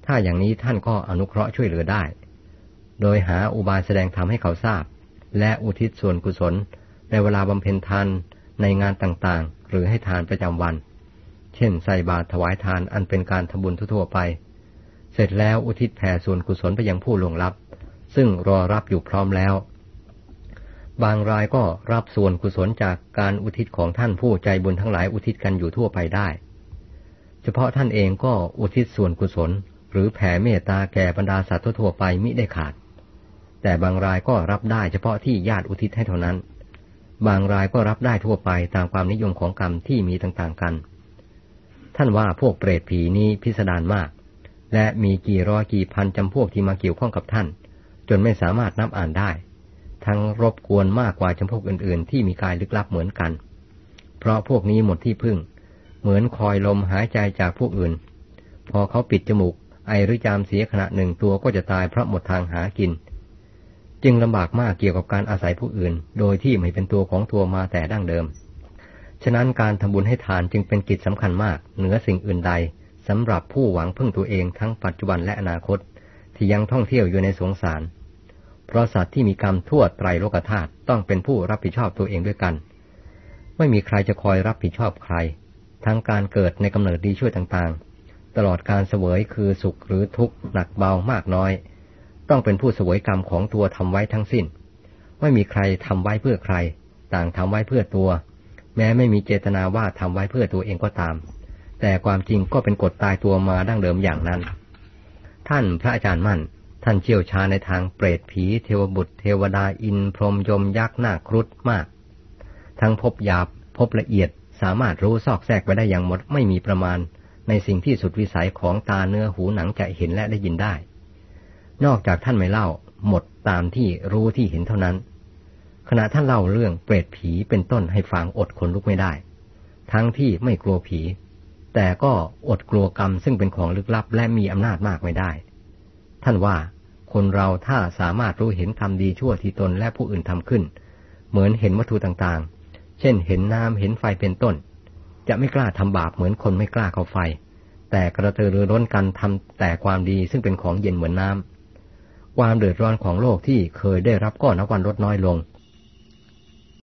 ถ้าอย่างนี้ท่านก็อนุเคราะห์ช่วยเหลือได้ โดยหาอุบายแสดงธรรมให้เขาทราบ และอุทิศส่วนกุศล ในเวลาบำเพ็ญทานในงานต่างๆ หรือให้ทานประจำวัน เช่นใส่บาตรถวายทานอันเป็นการทำบุญทั่วไป เสร็จแล้วอุทิศแผ่ส่วนกุศลไปยังผู้ลงรับ ซึ่งรอรับอยู่พร้อมแล้ว บางรายก็รับส่วนกุศลจากการอุทิศของท่านผู้ใจบุญทั้งหลายอุทิศกันอยู่ทั่วไปได้ เฉพาะท่านเองก็อุทิศส่วนกุศล หรือแผ่เมตตาแก่บรรดาสัตว์ทั่วไปมิได้ขาด แต่บางรายก็รับได้เฉพาะที่ญาติอุทิศให้เท่านั้น บางรายก็รับได้ทั่วไปตามความนิยมของกรรมที่มีต่างๆกัน ท่านว่าพวกเปรตผีนี้พิสดารมากและมีกี่ร้อยกี่พันจำพวกที่มาเกี่ยวข้องกับท่าน จนไม่สามารถนับอ่านได้ ทั้งรบกวนมากกว่าจำพวกอื่น ๆ ที่มีกายลึกลับเหมือนกัน เพราะพวกนี้หมดที่พึ่ง เหมือนคอยลมหายใจจากพวกอื่น พอเขาปิดจมูก ไอหรือจามเสียขณะหนึ่งตัวก็จะตายเพราะหมดทางหากิน จึงลำบากมากเกี่ยวกับการอาศัยผู้อื่น โดยที่ไม่เป็นตัวของตัวมาแต่ดั้งเดิม ฉะนั้นการทำบุญให้ทานจึงเป็นกิจสำคัญมาก เหนือสิ่งอื่นใดสำหรับผู้หวังพึ่งตัวเองทั้งปัจจุบันและอนาคต ที่ยังท่องเที่ยวอยู่ในสงสาร เพราะสัตว์ที่มีกรรมทั่วไตรโลกธาตุต้องเป็นผู้รับผิดชอบตัวเองด้วยกัน ไม่มีใครจะคอยรับผิดชอบใคร ทั้งการเกิดในกำเนิดดีช่วยต่างๆ ตลอดการเสวยคือสุขหรือทุกข์หนักเบามากน้อย ต้องเป็นผู้เสวยกรรมของตัวทำไว้ทั้งสิ้น ไม่มีใครทำไว้เพื่อใคร ต่างทำไว้เพื่อตัว แม้ไม่มีเจตนาว่าทำไว้เพื่อตัวเองก็ตาม แต่ความจริงก็เป็นกฎตายตัวมาดั้งเดิมอย่างนั้น ท่านพระอาจารย์มั่น ท่านเชี่ยวชาญในทางเปรตผีเทวบุตร เทวดาอินพรหมยมยักษ์นาครุฑมาก ทั้งพบหยาบพบละเอียดสามารถรู้ซอกแซกไปได้อย่างหมดไม่มีประมาณ ในสิ่งที่สุดวิสัยของตาเนื้อหูหนังจะเห็นและได้ยินได้ นอกจากท่านไม่เล่าหมดตามที่รู้ที่เห็นเท่านั้น ขณะท่านเล่าเรื่องเปรตผีเป็นต้นให้ฟังอดคนลุกไม่ได้ ทั้งที่ไม่กลัวผี แต่ก็อดกลัวกรรมซึ่งเป็นของลึกลับและมีอำนาจมากไม่ได้ ท่านว่าคนเราถ้าสามารถรู้เห็นกรรมดีชั่วที่ตนและผู้อื่นทำขึ้น เหมือนเห็นวัตถุต่างๆ เช่นเห็นน้ำเห็นไฟเป็นต้น จะไม่กล้าทำบาปเหมือนคนไม่กล้าเข้าไฟ แต่กระตือรือร้นกันทำแต่ความดีซึ่งเป็นของเย็นเหมือนน้ำความเดือดร้อนของโลกที่เคยได้รับก็นับวันลดน้อยลง